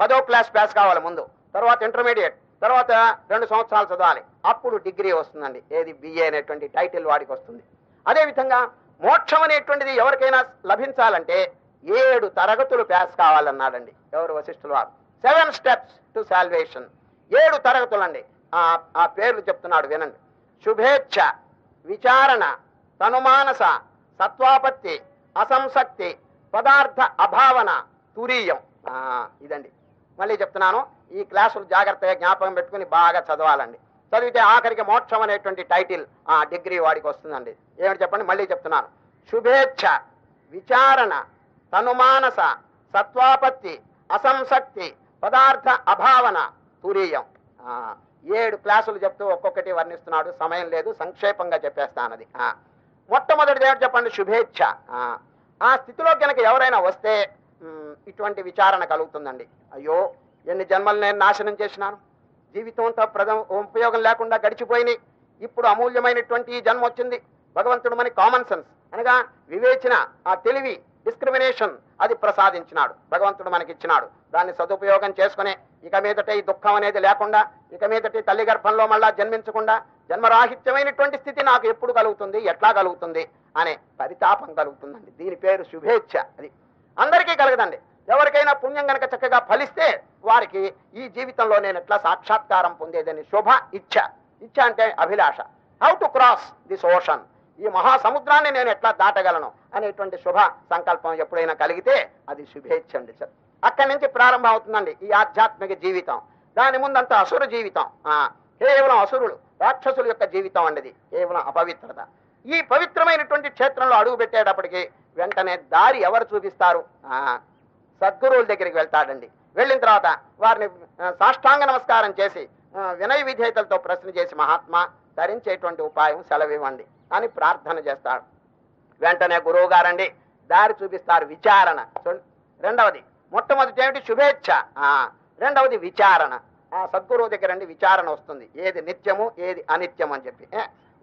S1: పదో క్లాస్ ప్యాస్ కావాలి ముందు. తర్వాత ఇంటర్మీడియట్ తర్వాత రెండు సంవత్సరాలు చదవాలి. అప్పుడు డిగ్రీ వస్తుందండి. ఏది బిఏ అనేటువంటి టైటిల్ వాడికి వస్తుంది. అదేవిధంగా మోక్షం అనేటువంటిది ఎవరికైనా లభించాలంటే ఏడు తరగతులు ప్యాస్ కావాలన్నాడండి ఎవరు వశిష్ఠులు వారు. Seven steps to salvation. ఏడు తరగతులండి. ఆ ఆ పేర్లు చెప్తున్నాడు వినండి. శుభేచ్ఛ విచారణ తనుమానస సత్వాపత్తి అసంశక్తి పదార్థ అభావన తురీయం. ఇదండి. మళ్ళీ చెప్తున్నాను ఈ క్లాసులు జాగ్రత్తగా జ్ఞాపకం పెట్టుకుని బాగా చదవాలండి. చదివితే ఆఖరికి మోక్షం అనేటువంటి టైటిల్ ఆ డిగ్రీ వాడికి వస్తుందండి. ఏమిటి చెప్పండి? మళ్ళీ చెప్తున్నాను. శుభేచ్ఛ విచారణ తనుమానస సత్వాపత్తి అసంశక్తి పదార్థ అభావన తురీయం. ఏడు క్లాసులు చెప్తూ ఒక్కొక్కటి వర్ణిస్తున్నాడు. సమయం లేదు సంక్షేపంగా చెప్పేస్తానది. ఆ, మొట్టమొదటిది ఏమిటి చెప్పండి? శుభేచ్ఛ. ఆ, స్థితిలో కనుక ఎవరైనా వస్తే ఇటువంటి విచారణ కలుగుతుందండి. అయ్యో ఎన్ని జన్మలు నేను నాశనం చేసినాను? జీవితంతో ప్రథమ ఉపయోగం లేకుండా గడిచిపోయినాయి. ఇప్పుడు అమూల్యమైనటువంటి ఈ జన్మ వచ్చింది. భగవంతుడు మనకి కామన్ సెన్స్ అనగా వివేచన ఆ తెలివి డిస్క్రిమినేషన్ అది ప్రసాదించినాడు. భగవంతుడు మనకి ఇచ్చినాడు దాన్ని సదుపయోగం చేసుకునే ఇక మీదట ఈ దుఃఖం అనేది లేకుండా ఇక మీదటి తల్లి గర్భంలో మళ్ళా జన్మించకుండా జన్మరాహిత్యమైనటువంటి స్థితి నాకు ఎప్పుడు కలుగుతుంది ఎట్లా కలుగుతుంది అనే పరితాపం కలుగుతుందండి. దీని పేరు శుభేచ్ఛ అది. అందరికీ కలగదండి. ఎవరికైనా పుణ్యం గనక చక్కగా ఫలిస్తే వారికి ఈ జీవితంలో నేను ఎట్లా సాక్షాత్కారం పొందేదని శుభ ఇచ్ఛ ఇచ్ఛ అంటే అభిలాష. How to cross this ocean ఈ మహాసముద్రాన్ని నేను ఎట్లా దాటగలను అనేటువంటి శుభ సంకల్పం ఎప్పుడైనా కలిగితే అది శుభేచ్ఛ అండి సార్. అక్కడి నుంచి ప్రారంభం అవుతుందండి ఈ ఆధ్యాత్మిక జీవితం. దాని ముందంతా అసుర జీవితం. ఆ, కేవలం అసురులు రాక్షసుల యొక్క జీవితం అండిది కేవలం అపవిత్రత. ఈ పవిత్రమైనటువంటి క్షేత్రంలో అడుగు పెట్టేటప్పటికి వెంటనే దారి ఎవరు చూపిస్తారు? ఆ, సద్గురువుల దగ్గరికి వెళ్తాడండి. వెళ్ళిన తర్వాత వారిని సాష్టాంగ నమస్కారం చేసి వినయ విధేయతలతో ప్రశ్న చేసి మహాత్మా ధరించేటువంటి ఉపాయం సెలవివ్వండి అని ప్రార్థన చేస్తాడు. వెంటనే గురువు గారండి దారి చూపిస్తారు విచారణ. రెండవది మొట్టమొదటి ఏమిటి? శుభేచ్ఛ. ఆ, రెండవది విచారణ. సద్గురువు దగ్గరండి విచారణ వస్తుంది. ఏది నిత్యము ఏది అనిత్యం అని చెప్పి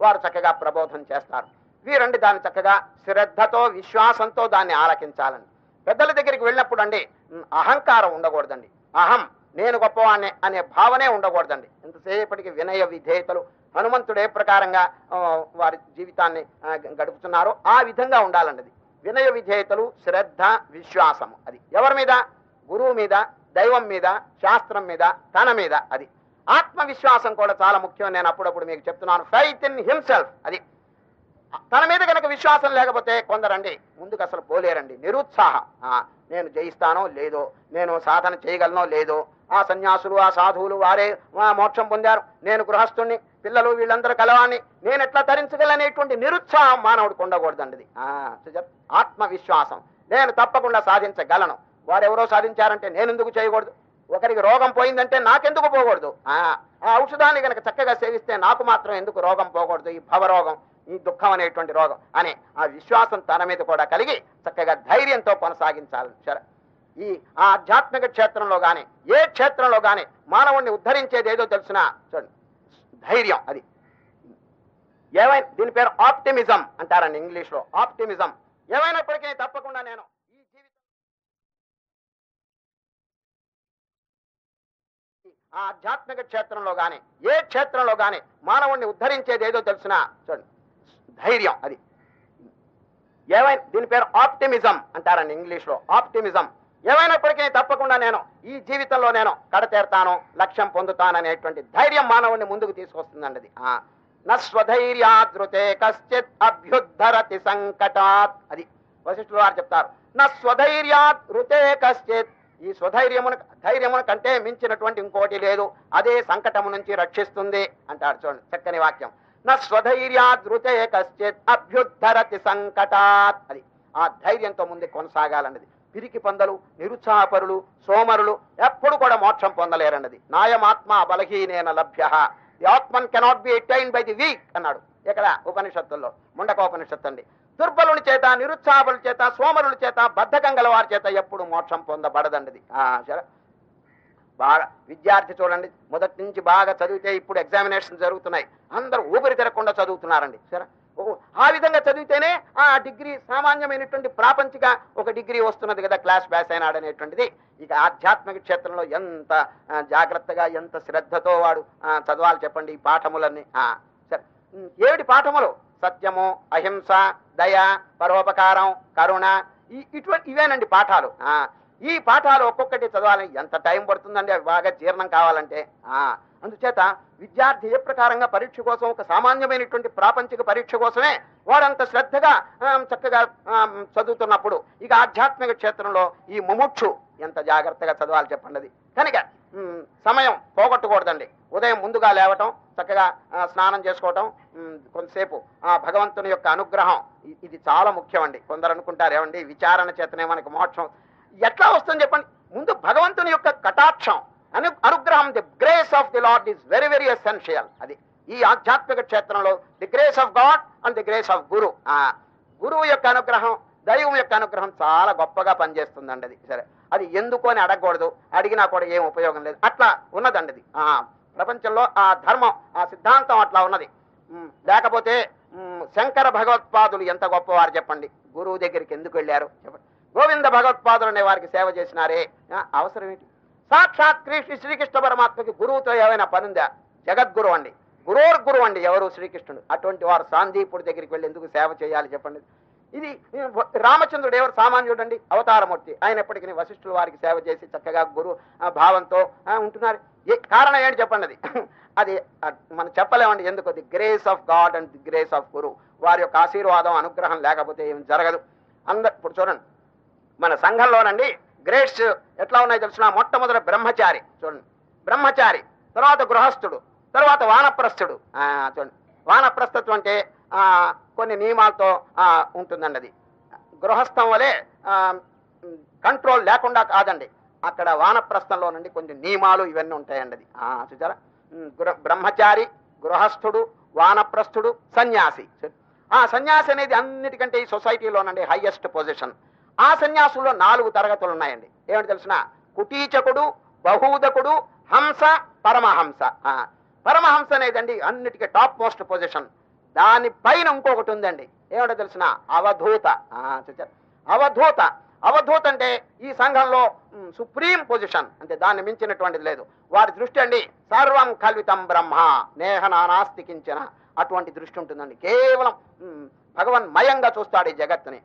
S1: వారు చక్కగా ప్రబోధం చేస్తారు. వీరండి దాన్ని చక్కగా శ్రద్ధతో విశ్వాసంతో దాన్ని ఆలకించాలని. పెద్దల దగ్గరికి వెళ్ళినప్పుడు అండి అహంకారం ఉండకూడదండి. అహం నేను గొప్పవాణ్ణి అనే భావనే ఉండకూడదండి. ఎంతసేపటికి వినయ విధేయతలు హనుమంతుడు ఏ ప్రకారంగా వారి జీవితాన్ని గడుపుతున్నారో ఆ విధంగా ఉండాలండి అది. వినయ విధేయతలు శ్రద్ధ విశ్వాసము అది. ఎవరి మీద? గురువు మీద దైవం మీద శాస్త్రం మీద తన మీద అది. ఆత్మవిశ్వాసం కూడా చాలా ముఖ్యం. నేను అప్పుడప్పుడు మీకు చెప్తున్నాను. ఫైత్ ఇన్ హిమ్సెల్ఫ్ అది. తన మీద కనుక విశ్వాసం లేకపోతే కొందరండి ముందుకు అసలు పోలేరండి. నిరుత్సాహం. ఆ, నేను జయిస్తానో లేదో నేను సాధన చేయగలనో లేదో ఆ సన్యాసులు ఆ సాధువులు వారే మోక్షం పొందారు. నేను గృహస్థుణ్ణి పిల్లలు వీళ్ళందరూ కలవాణ్ణి. నేను ఎట్లా తరించగలనేటువంటి నిరుత్సాహం మానవుడికి ఉండకూడదండి ఆత్మవిశ్వాసం. నేను తప్పకుండా సాధించగలను. వారెవరో సాధించారంటే నేను ఎందుకు చేయకూడదు? ఒకరికి రోగం పోయిందంటే నాకెందుకు పోకూడదు? ఆ ఆ ఔషధాన్ని కనుక చక్కగా సేవిస్తే నాకు మాత్రం ఎందుకు రోగం పోకూడదు? ఈ భవరోగం. ఈ దుఃఖం అనేటువంటి రోగం అనే ఆ విశ్వాసం తన మీద కూడా కలిగి చక్కగా ధైర్యంతో కొనసాగించాలి. సరే ఈ ఆ ఆధ్యాత్మిక క్షేత్రంలో గాని ఏ క్షేత్రంలో కానీ మానవుణ్ణి ఉద్ధరించేది ఏదో తెలిసిన? చూడండి. ధైర్యం అది. ఏమైనా దీని పేరు ఆప్టిమిజం అంటారండి ఇంగ్లీష్లో ఆప్టిమిజం. ఏమైనప్పటికీ తప్పకుండా నేను ఈ జీవితం ఆ ఆధ్యాత్మిక క్షేత్రంలో కానీ ఏ క్షేత్రంలో కానీ మానవుణ్ణి ఉద్ధరించేది ఏదో తెలిసిన? చూడండి. ధైర్యం అది. ఏమైనా దీని పేరు ఆప్టిమిజం అంటారండి ఇంగ్లీష్లో ఆప్టిమిజం. ఏమైనప్పటికీ తప్పకుండా నేను ఈ జీవితంలో నేను కడతేరుతాను లక్ష్యం పొందుతాననేటువంటి ధైర్యం మానవుని ముందుకు తీసుకొస్తుందండి అది. నస్వధైర్యాదృతే కశ్చిత్ అభ్యుద్ధరతి సంకటాత్ అది. వశిష్ఠులు వారు చెప్తారు. నస్వధైర్యాత్ రుతే కశ్చిత్. ఈ స్వధైర్యమును ధైర్యమును కంటే మించినటువంటి ఇంకోటి లేదు. అదే సంకటము నుంచి రక్షిస్తుంది అంటారు చూడండి చక్కని వాక్యం. నా కశ్చిత్ అభ్యుద్ధరతి సంకటాత్ అది. ఆ ధైర్యంతో ముందు కొనసాగాలన్నది. పిరికి పొందలు నిరుత్సాహపరులు సోమరులు ఎప్పుడు కూడా మోక్షం పొందలేరన్నది. నాయమాత్మ బలహీనేన లభ్య. Atman cannot be attain by the weak అన్నాడు. ఇక్కడ ఉపనిషత్తుల్లో ముండకోపనిషత్తు అండి దుర్బలుని చేత నిరుత్సాహముల చేత సోమరుల చేత బద్ధకం గల వారి చేత ఎప్పుడు మోక్షం పొందబడదండి ఆ, సరే బాగా విద్యార్థి చూడండి మొదటి నుంచి బాగా చదివితే ఇప్పుడు ఎగ్జామినేషన్ జరుగుతున్నాయి. అందరూ ఊపిరి తిరగకుండా చదువుతున్నారండి. సరే? ఆ విధంగా చదివితేనే ఆ డిగ్రీ సామాన్యమైనటువంటి ప్రాపంచిక ఒక డిగ్రీ వస్తున్నది కదా క్లాస్ పాస్ అయినాడు అనేటువంటిది. ఇక ఆధ్యాత్మిక క్షేత్రంలో ఎంత జాగ్రత్తగా ఎంత శ్రద్ధతో వాడు చదవాలి చెప్పండి ఈ పాఠములన్నీ. సరే. ఏమిటి పాఠములు? సత్యము అహింస దయ పరోపకారం కరుణ ఈ ఇటువంటి ఇవేనండి పాఠాలు. ఈ పాఠాలు ఒక్కొక్కటి చదవాలి. ఎంత టైం పడుతుందండి? అవి బాగా జీర్ణం కావాలంటే. అందుచేత విద్యార్థి ఏ ప్రకారంగా పరీక్ష కోసం ఒక సామాన్యమైనటువంటి ప్రాపంచిక పరీక్ష కోసమే వాడంత శ్రద్ధగా చక్కగా చదువుతున్నప్పుడు ఇక ఆధ్యాత్మిక క్షేత్రంలో ఈ ముముక్షు ఎంత జాగ్రత్తగా చదవాలి చెప్పండి కనుక సమయం పోగొట్టకూడదండి. ఉదయం ముందుగా లేవటం చక్కగా స్నానం చేసుకోవటం కొంతసేపు ఆ భగవంతుని యొక్క అనుగ్రహం ఇది చాలా ముఖ్యం అండి కొందరు అనుకుంటారు ఏమండి విచారణ చేతనే మనకు మోక్షం ఎట్లా వస్తుంది చెప్పండి? ముందు భగవంతుని యొక్క కటాక్షం అను అనుగ్రహం the grace of the Lord is very very essential అది ఈ ఆధ్యాత్మిక క్షేత్రంలో the grace of God and the grace of guru ఆ గురువు యొక్క అనుగ్రహం దైవం యొక్క అనుగ్రహం చాలా గొప్పగా పనిచేస్తుందండి అది. సరే అది ఎందుకు అని అడగకూడదు. అడిగినా కూడా ఏం ఉపయోగం లేదు. అట్లా ఉన్నదండి అది. ఆ ప్రపంచంలో ఆ ధర్మం ఆ సిద్ధాంతం అట్లా ఉన్నది. లేకపోతే శంకర భగవత్పాదులు ఎంత గొప్పవారు చెప్పండి? గురువు దగ్గరికి ఎందుకు వెళ్ళారు? చెప్పండి. గోవింద భగవత్పాదులు అనే వారికి సేవ చేసినారే. అవసరం ఏంటి? సాక్షాత్ కృష్ణ శ్రీకృష్ణ పరమాత్మకి గురువుతో ఏమైనా పనుందా? జగద్గురు అండి. గురోర్ గురువు అండి ఎవరు శ్రీకృష్ణుడు? అటువంటి వారు సాందీపుడి దగ్గరికి వెళ్ళి ఎందుకు సేవ చేయాలి చెప్పండి. ఇది రామచంద్రుడు ఎవరు? సామాన్యుడు అండి అవతారమూర్తి. ఆయన ఎప్పటికీ వారికి సేవ చేసి చక్కగా గురు ఆ, భావంతో ఉంటున్నారు. ఏ కారణం ఏంటి చెప్పండి అది? అది మనం చెప్పలేమండి. ఎందుకు? The grace of God and the grace of guru. వారి యొక్క ఆశీర్వాదం అనుగ్రహం లేకపోతే ఏం జరగదు. అందరు ఇప్పుడు చూడండి. మన సంఘంలోనండి గ్రేడ్స్ ఎట్లా ఉన్నాయో తెలిసిన? మొట్టమొదటి బ్రహ్మచారి చూడండి. బ్రహ్మచారి తర్వాత గృహస్థుడు తర్వాత వానప్రస్థుడు. చూడండి. వానప్రస్థత్వం అంటే కొన్ని నియమాలతో ఉంటుందండి అది. గృహస్థం వలె కంట్రోల్ లేకుండా కాదండి. అక్కడ వానప్రస్థంలో నుండి కొన్ని నియమాలు ఇవన్నీ ఉంటాయండి అది. చూచారా బ్రహ్మచారి గృహస్థుడు వానప్రస్థుడు సన్యాసి. ఆ సన్యాసి అనేది అన్నిటికంటే ఈ సొసైటీలోనండి హైయెస్ట్ పొజిషన్. ఆ సన్యాసుల్లో నాలుగు తరగతులు ఉన్నాయండి ఏమిటి తెలిసిన? కుటీచకుడు బహూదకుడు హంస పరమహంస. ఆ, పరమహంస అనేదండి అన్నిటికీ టాప్ మోస్ట్ పొజిషన్. దాని పైన ఇంకొకటి ఉందండి. ఏమిటో తెలిసిన? అవధూత. అవధూత. అవధూత అంటే ఈ సంఘంలో సుప్రీం పొజిషన్. అంటే దాన్ని మించినటువంటిది లేదు. వారి దృష్టి అండి సర్వం కల్వితం బ్రహ్మ నేహ నానాస్తికించిన అటువంటి దృష్టి ఉంటుందండి. కేవలం భగవన్ మయంగా చూస్తాడు ఈ జగత్తుని.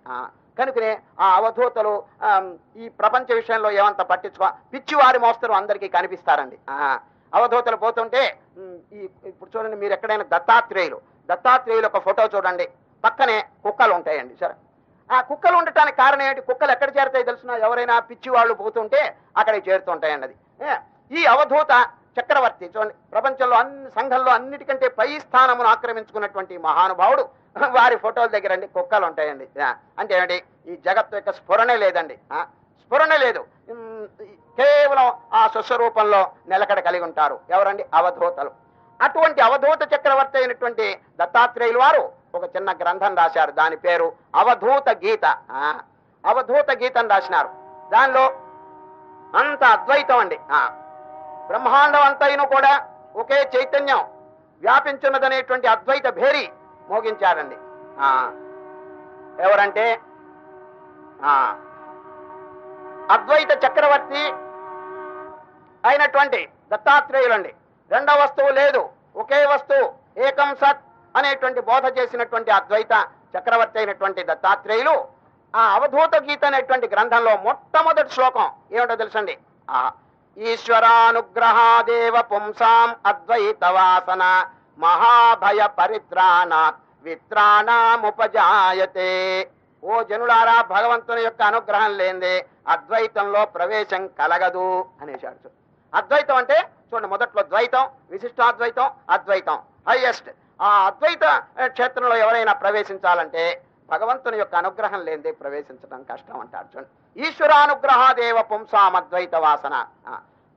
S1: కనుకనే ఆ అవధూతలు ఈ ప్రపంచ విషయంలో ఏమంత పట్టించుకో పిచ్చివారి మోస్తరు అందరికీ కనిపిస్తారండి. ఆ, అవధూతలు పోతుంటే ఈ ఇప్పుడు చూడండి మీరు ఎక్కడైనా దత్తాత్రేయులు దత్తాత్రేయులు ఒక ఫోటో చూడండి పక్కనే కుక్కలు ఉంటాయండి సరే. ఆ కుక్కలు ఉండటానికి కారణం ఏంటి? కుక్కలు ఎక్కడ చేరుతాయి తెలిసిన? ఎవరైనా పిచ్చి వాళ్ళు పోతుంటే అక్కడికి చేరుతుంటాయండి అది ఈ అవధూత చక్రవర్తి చూడండి ప్రపంచంలో అన్ని సంఘంలో అన్నిటికంటే పై స్థానమును ఆక్రమించుకున్నటువంటి మహానుభావుడు వారి ఫోటోల దగ్గర అండి కుక్కలు ఉంటాయండి. అంటే ఏమిటి? ఈ జగత్తు యొక్క స్ఫురణే లేదండి. ఆ, స్ఫురణ లేదు. కేవలం ఆ స్వస్వరూపంలో నిలకడ కలిగి ఉంటారు. ఎవరండి? అవధూతలు. అటువంటి అవధూత చక్రవర్తి అయినటువంటి దత్తాత్రేయులు వారు ఒక చిన్న గ్రంథం రాశారు. దాని పేరు అవధూత గీత. ఆ, అవధూత గీతం రాసినారు. దానిలో అంత అద్వైతం అండి. ఆ, బ్రహ్మాండం అంతైను కూడా ఒకే చైతన్యం వ్యాపించున్నదనేటువంటి అద్వైత భేరి మోగించారండి ఆ, ఎవరంటే ఆ, అద్వైత చక్రవర్తి అయినటువంటి దత్తాత్రేయులండి. రెండవ వస్తువు లేదు ఒకే వస్తువు ఏకం సత్ అనేటువంటి బోధ చేసినటువంటి అద్వైత చక్రవర్తి అయినటువంటి దత్తాత్రేయులు ఆ అవధూత గీత అనేటువంటి గ్రంథంలో మొట్టమొదటి శ్లోకం ఏమిటో తెలుసండి? ఆ ఈశ్వరానుగ్రహాదేవ పుంసాం అద్వైత వాసన. మహాభయ పరిత్రాణ విత్రాణముపజాయతే. ఓ జనులారా భగవంతుని యొక్క అనుగ్రహం లేనిదే అద్వైతంలో ప్రవేశం కలగదు అనేశాడు చూడు. అద్వైతం అంటే చూడండి మొదట్లో ద్వైతం విశిష్టాద్వైతం అద్వైతం హైయెస్ట్. ఆ అద్వైత క్షేత్రంలో ఎవరైనా ప్రవేశించాలంటే భగవంతుని యొక్క అనుగ్రహం లేనిదే ప్రవేశించడం కష్టం అంటాడు చూడండి. ఈశ్వరానుగ్రహాదేవ పుంసామద్వైత వాసన.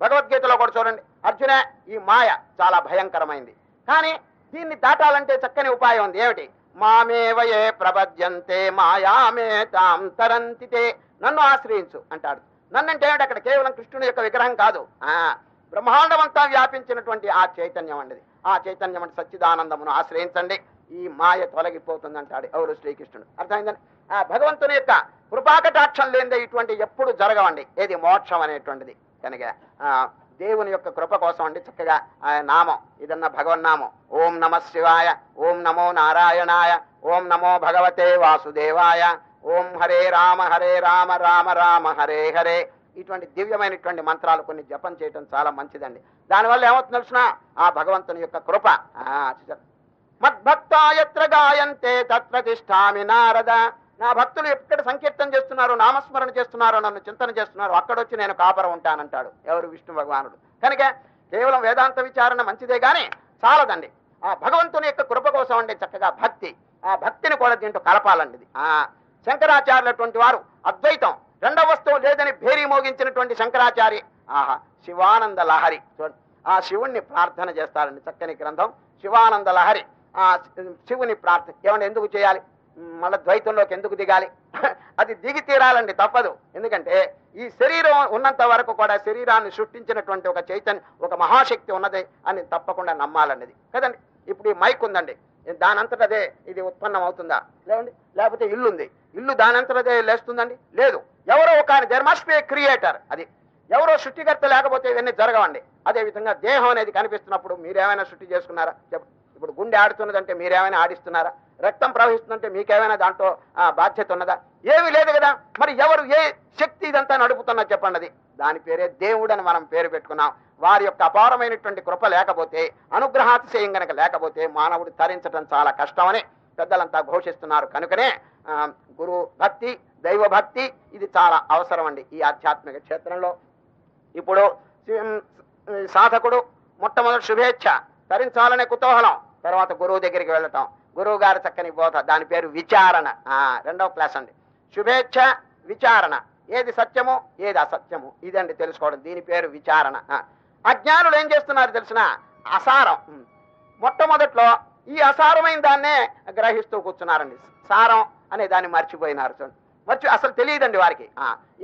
S1: భగవద్గీతలో కూడా చూడండి అర్జునే ఈ మాయ చాలా భయంకరమైంది. కానీ దీన్ని దాటాలంటే చక్కని ఉపాయం ఉంది. ఏమిటి? మామేవయే ప్రబద్యంతే మాయామే తాం తరంతితే. నన్ను ఆశ్రయించు అంటాడు. నన్నంటే ఏమిటి? అక్కడ కేవలం కృష్ణుని యొక్క విగ్రహం కాదు. ఆ బ్రహ్మాండమంతా వ్యాపించినటువంటి ఆ చైతన్యం అండి. ఆ చైతన్యం అంటే సచ్చిదానందమును ఆశ్రయించండి. ఈ మాయ తొలగిపోతుంది అంటాడు ఎవరు శ్రీకృష్ణుడు. అర్థమైందండి? ఆ భగవంతుని యొక్క కృపాకటాక్షం లేనిదే ఇటువంటి ఎప్పుడు జరగవండి. ఏది మోక్షం అనేటువంటిది కనుక. ఆ, దేవుని యొక్క కృప కోసం అండి చక్కగా ఆ నామం. ఇదన్న భగవన్నామం ఓం నమ శివాయ ఓం నమో నారాయణాయ ఓం నమో భగవతే వాసుదేవాయ ఓం హరే రామ హరే రామ రామ రామ హరే హరే. ఇటువంటి దివ్యమైనటువంటి మంత్రాలు కొన్ని జపం చేయటం చాలా మంచిదండి. దానివల్ల ఏమవుతుంది తెలిసిన ఆ భగవంతుని యొక్క కృప. మద్భక్త ఎత్ర గాయంతే తత్ర తిష్టామి నారద. నా భక్తులు ఎక్కడ సంకీర్తన చేస్తున్నారు నామస్మరణ చేస్తున్నారు నన్ను చింతన చేస్తున్నారు అక్కడొచ్చి నేను కాపరం ఉంటానంటాడు ఎవరు విష్ణు భగవానుడు. కనుక కేవలం వేదాంత విచారణ మంచిదే కానీ చాలదండి. ఆ భగవంతుని యొక్క కృప కోసం అండి చక్కగా భక్తి. ఆ భక్తిని కూడా దీంట్లో కలపాలండి. ఆ శంకరాచార్యులటువంటి వారు అద్వైతం. రెండవ వస్తువు లేదని భేరీ మోగించినటువంటి శంకరాచారి. ఆహా శివానంద లహరి. చూడండి ఆ శివుణ్ణి ప్రార్థన చేస్తారండి చక్కని గ్రంథం. శివానంద లహరి. ఆ శివుని ప్రార్థన ఏమన్నా ఎందుకు చేయాలి? మళ్ళీ ద్వైతంలోకి ఎందుకు దిగాలి? అది దిగి తీరాలండి తప్పదు. ఎందుకంటే ఈ శరీరం ఉన్నంత వరకు కూడా శరీరాన్ని సృష్టించినటువంటి ఒక చైతన్య ఒక మహాశక్తి ఉన్నది అని తప్పకుండా నమ్మాలన్నది. కదండి? ఇప్పుడు ఈ మైక్ ఉందండి. దానంతటదే ఇది ఉత్పన్నం అవుతుందా? లేదండి లేకపోతే ఇల్లు ఉంది ఇల్లు దానంతటదే లేస్తుందండి? లేదు. ఎవరో ఒక దెర్ మస్ట్ బి క్రియేటర్ అది ఎవరో సృష్టికర్త లేకపోతే ఇవన్నీ జరగవండి. అదే విధంగా దేహం అనేది కనిపిస్తున్నప్పుడు మీరేమైనా సృష్టి చేసుకున్నారా? ఇప్పుడు గుండె ఆడుతున్నదంటే మీరేమైనా ఆడిస్తున్నారా? రక్తం ప్రవహిస్తుందంటే మీకేమైనా దాంట్లో బాధ్యత ఉన్నదా? ఏమీ లేదు కదా. మరి ఎవరు ఏ శక్తి ఇదంతా నడుపుతున్నా చెప్పండి అది. దాని పేరే దేవుడు అని మనం పేరు పెట్టుకున్నాం. వారి యొక్క అపారమైనటువంటి కృప లేకపోతే అనుగ్రహాతిశయం గనక లేకపోతే మానవుడు తరించడం చాలా కష్టమని పెద్దలంతా ఘోషిస్తున్నారు. కనుకనే గురు భక్తి దైవ భక్తి ఇది చాలా అవసరం అండి ఈ ఆధ్యాత్మిక క్షేత్రంలో. ఇప్పుడు సాధకుడు మొట్టమొదటి శుభేచ్ఛ. తరించాలనే కుతూహలం. తర్వాత గురువు దగ్గరికి వెళ్ళటం. గురువు గారు చక్కని బోధ. దాని పేరు విచారణ. రెండవ క్లాస్ అండి. శుభేచ్ఛ విచారణ. ఏది సత్యము ఏది అసత్యము. ఇదండి తెలుసుకోవడం. దీని పేరు విచారణ. అజ్ఞానులు ఏం చేస్తున్నారు తెలిసిన? అసారం. మొట్టమొదట్లో ఈ అసారమైన దాన్నే గ్రహిస్తూ కూర్చున్నారండి. సారం అనే దాన్ని మర్చిపోయినారు చూడండి మర్చి అసలు తెలియదండి వారికి.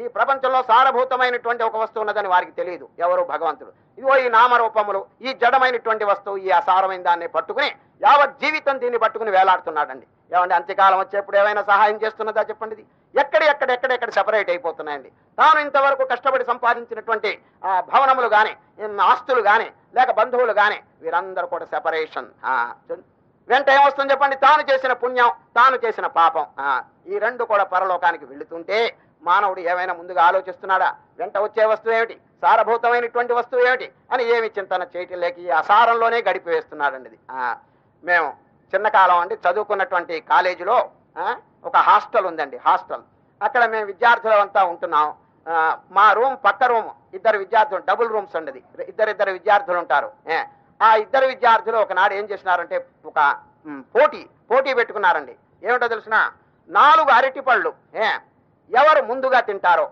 S1: ఈ ప్రపంచంలో సారభూతమైనటువంటి ఒక వస్తువు ఉన్నదని వారికి తెలియదు. ఎవరు భగవంతుడు? ఇదిగో ఈ నామరూపములు ఈ జడమైనటువంటి వస్తువు ఈ అసారమైన దాన్ని పట్టుకుని యావత్ జీవితం దీన్ని పట్టుకుని వేలాడుతున్నాడండి. ఏమండి అంత్యకాలం వచ్చేప్పుడు ఏమైనా సహాయం చేస్తున్నదా చెప్పండి ఎక్కడ ఎక్కడ ఎక్కడెక్కడ సెపరేట్ అయిపోతున్నాయండి. తాను ఇంతవరకు కష్టపడి సంపాదించినటువంటి ఆ, భవనములు గాని ఆస్తులు కానీ లేక బంధువులు గాని వీరందరూ కూడా సెపరేషన్ వెంట ఏమొస్తుంది చెప్పండి? తాను చేసిన పుణ్యం తాను చేసిన పాపం. ఈ రెండు కూడా పరలోకానికి వెళుతుంటే మానవుడు ఏమైనా ముందుగా ఆలోచిస్తున్నాడా? వెంట వచ్చే వస్తువు ఏమిటి? సారభూతమైనటువంటి వస్తువు ఏమిటి? అని ఏమి చింతన చేయటం లేక ఈ అసారంలోనే గడిపివేస్తున్నాడండి ఇది ఆ, మేము చిన్న కాలం అండి చదువుకున్నటువంటి కాలేజీలో ఒక హాస్టల్ ఉందండి హాస్టల్. అక్కడ మేము విద్యార్థులు అంతా ఉంటున్నాం మా రూమ్ పక్క రూమ్ ఇద్దరు విద్యార్థులు డబుల్ రూమ్స్ ఉండదు. ఇద్దరిద్దరు విద్యార్థులు ఉంటారు. ఆ ఇద్దరు విద్యార్థులు ఒకనాడు ఏం చేసినారంటే ఒక పోటీ పోటీ పెట్టుకున్నారండి. ఏమిటో తెలిసిన? నాలుగు అరటి పళ్ళు ఏ ఎవరు ముందుగా తింటారో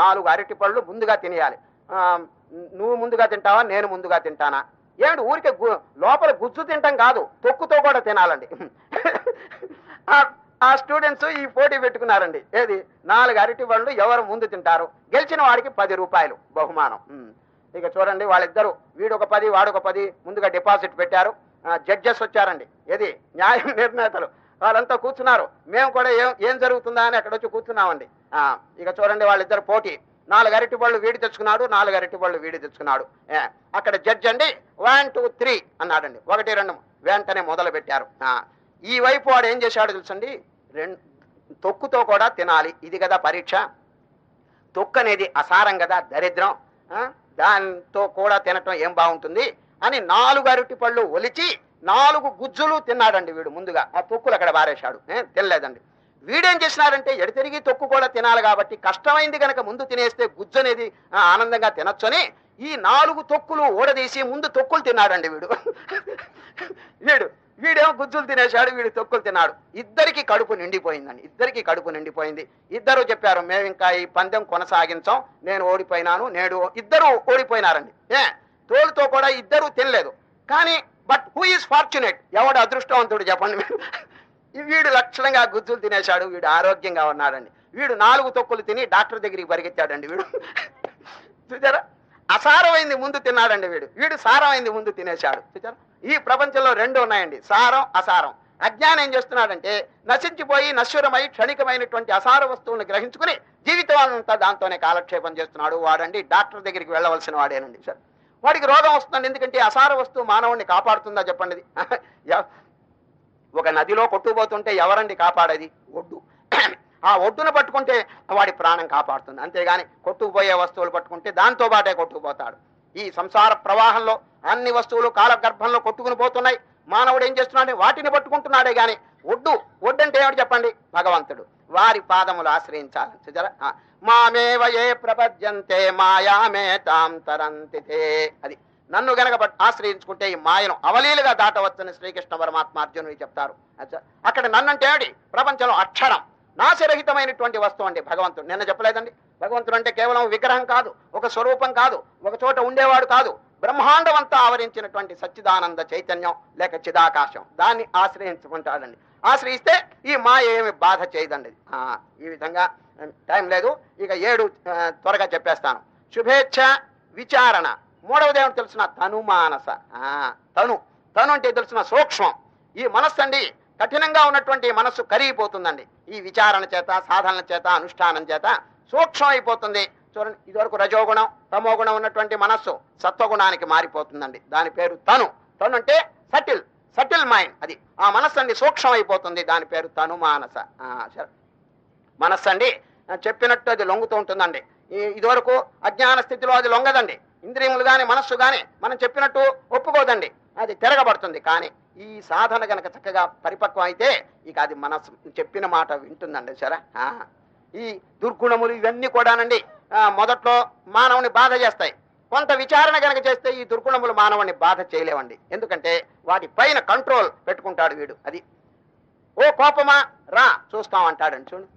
S1: నాలుగు అరటి పళ్ళు ముందుగా తినేయాలి. నువ్వు ముందుగా తింటావా నేను ముందుగా తింటానా? ఏమిటి ఊరికే గు- లోపల గుజ్జు తింటాం కాదు తొక్కుతో కూడా తినాలండి. ఆ- స్టూడెంట్స్ ఈ పోటీ పెట్టుకున్నారండి. ఏది? నాలుగు అరటి పళ్ళు ఎవరు ముందు తింటారు? గెలిచిన వాడికి పది రూపాయలు బహుమానం. ఇక చూడండి వాళ్ళిద్దరు వీడు ఒక పది వాడు ఒక పది ముందుగా డిపాజిట్ పెట్టారు. జడ్జెస్ వచ్చారండి. ఏది? న్యాయ నిర్ణేతలు. వాళ్ళంతా కూర్చున్నారు. మేము కూడా ఏం ఏం జరుగుతుందా అని అక్కడ వచ్చి కూర్చున్నామండి ఇక చూడండి వాళ్ళిద్దరు పోటీ. నాలుగు అరటి పళ్ళు వీడి తెచ్చుకున్నాడు నాలుగు అరటి పళ్ళు వీడి తెచ్చుకున్నాడు. అక్కడ జడ్జ్ అండి వన్ టూ త్రీ అన్నాడండి. ఒకటి రెండు వెంటనే మొదలు పెట్టారు ఈ వైపు వాడు ఏం చేశాడు తెలుసండి? రెండు తొక్కుతో కూడా తినాలి. ఇది కదా పరీక్ష. తొక్కు అనేది అసారం కదా దరిద్రం. దాంతో కూడా తినటం ఏం బాగుంటుంది? అని నాలుగు అరటి పళ్ళు ఒలిచి నాలుగు గుజ్జులు తిన్నాడండి వీడు ముందుగా. ఆ తొక్కులు అక్కడ బారేశాడు తినలేదండి. వీడేం చేసినారంటే ఎడతెరిగి తొక్కు కూడా తినాలి కాబట్టి కష్టమైంది కనుక ముందు తినేస్తే గుజ్జు అనేది ఆనందంగా తినొచ్చని ఈ నాలుగు తొక్కులు ఊడదీసి ముందు తొక్కులు తిన్నాడండి వీడు. వీడు వీడేమో గుజ్జులు తినేశాడు వీడు తొక్కులు తిన్నాడు. ఇద్దరికి కడుపు నిండిపోయిందండి. ఇద్దరికి కడుపు నిండిపోయింది. ఇద్దరు చెప్పారు మేము ఇంకా ఈ పందెం కొనసాగించాం నేను ఓడిపోయినాను నేడు ఇద్దరు ఓడిపోయినారండి. ఏ తోలుతో కూడా ఇద్దరు తినలేదు. కానీ బట్ హూ ఈస్ ఫార్చునేట్ ఎవడు అదృష్టవంతుడు చెప్పండి మీరు. వీడు లక్షణంగా గుజ్జులు తినేశాడు వీడు ఆరోగ్యంగా ఉన్నాడండి. వీడు నాలుగు తొక్కులు తిని డాక్టర్ దగ్గరికి పరిగెత్తాడండి వీడు. చూచారా అసారమైంది ముందు తిన్నాడండి వీడు. వీడు సారమైంది ముందు తినేశాడు. చూచారా ఈ ప్రపంచంలో రెండు ఉన్నాయండి. సారం అసారం. అజ్ఞానం ఏం చేస్తున్నాడంటే నశించిపోయి నశ్వరమై క్షణికమైనటువంటి అసార వస్తువులను గ్రహించుకుని జీవితం అంతా దాంతోనే కాలక్షేపం చేస్తున్నాడు. వాడండి డాక్టర్ దగ్గరికి వెళ్ళవలసిన వాడేనండి. సార్ వాడికి రోగం వస్తుందండి. ఎందుకంటే అసార వస్తువు మానవుడిని కాపాడుతుందా చెప్పండి ఒక నదిలో కొట్టుకుపోతుంటే ఎవరండి కాపాడేది? ఒడ్డు. ఆ ఒడ్డును పట్టుకుంటే వాడి ప్రాణం కాపాడుతుంది. అంతేగాని కొట్టుకుపోయే వస్తువులు పట్టుకుంటే దాంతో పాటే కొట్టుకుపోతాడు. ఈ సంసార ప్రవాహంలో అన్ని వస్తువులు కాలగర్భంలో కొట్టుకుని పోతున్నాయి. మానవుడు ఏం చేస్తున్నాడు వాటిని పట్టుకుంటున్నాడే గాని ఒడ్డు. ఒడ్డు అంటే ఏమిటి చెప్పండి? భగవంతుడు. వారి పాదములు ఆశ్రయించాలి. మామేవ ఏ ప్రపద్యంతే మాయామే తాం తరంతితే. అది నన్ను గనక ఆశ్రయించుకుంటే ఈ మాయను అవలీలుగా దాటవచ్చని శ్రీకృష్ణ పరమాత్మ అర్జునుడు చెప్తారు. అక్కడ నన్నంటే ఏమిటి? ప్రపంచంలో అక్షరం నాశరహితమైనటువంటి వస్తువు అండి భగవంతుడు. నిన్న చెప్పలేదండి? భగవంతుడు అంటే కేవలం విగ్రహం కాదు ఒక స్వరూపం కాదు ఒక చోట ఉండేవాడు కాదు. బ్రహ్మాండమంతా ఆవరించినటువంటి సచ్చిదానంద చైతన్యం లేక చిదాకాశం. దాన్ని ఆశ్రయించుకుంటాడండి. ఆశ్రయిస్తే ఈ మాయ ఏమి బాధ చేయదండి. ఈ విధంగా టైం లేదు. ఇక ఏడు త్వరగా చెప్పేస్తాను. శుభేచ్ఛ విచారణ. మూడవది ఏమిటి తెలుసిన తను మానస. ఆ, తను. తను అంటే తెలిసిన సూక్ష్మం. ఈ మనస్సు అండి కఠినంగా ఉన్నటువంటి మనస్సు కరిగిపోతుందండి. ఈ విచారణ చేత సాధనల చేత అనుష్ఠానం చేత సూక్ష్మం అయిపోతుంది. చూడండి ఇదివరకు రజోగుణం తమోగుణం ఉన్నటువంటి మనస్సు సత్వగుణానికి మారిపోతుందండి. దాని పేరు తను. తను అంటే సటిల్ సటిల్ మైండ్ అది. ఆ మనస్సు అండి సూక్ష్మం అయిపోతుంది. దాని పేరు తను మానస. ఆ, మనస్సు అండి చెప్పినట్టు అది లొంగుతూ ఉంటుందండి. ఈ- ఇదివరకు అజ్ఞాన స్థితిలో అది లొంగదండి. ఇంద్రియములు కానీ మనస్సు కానీ మనం చెప్పినట్టు ఒప్పుకోదండి. అది తిరగబడుతుంది. కానీ ఈ సాధన గనక చక్కగా పరిపక్వం అయితే ఇక అది మనస్సు చెప్పిన మాట వింటుందండి సరే? ఆ, ఈ దుర్గుణములు ఇవన్నీ కూడానండి మొదట్లో మానవుని బాధ చేస్తాయి. కొంత విచారణ గనక చేస్తే ఈ దుర్గుణములు మానవుని బాధ చేయలేవండి. ఎందుకంటే వాటి పైన కంట్రోల్ పెట్టుకుంటాడు వీడు. అది ఓ కోపమా? రా చూస్తాం అంటాడండి చూడండి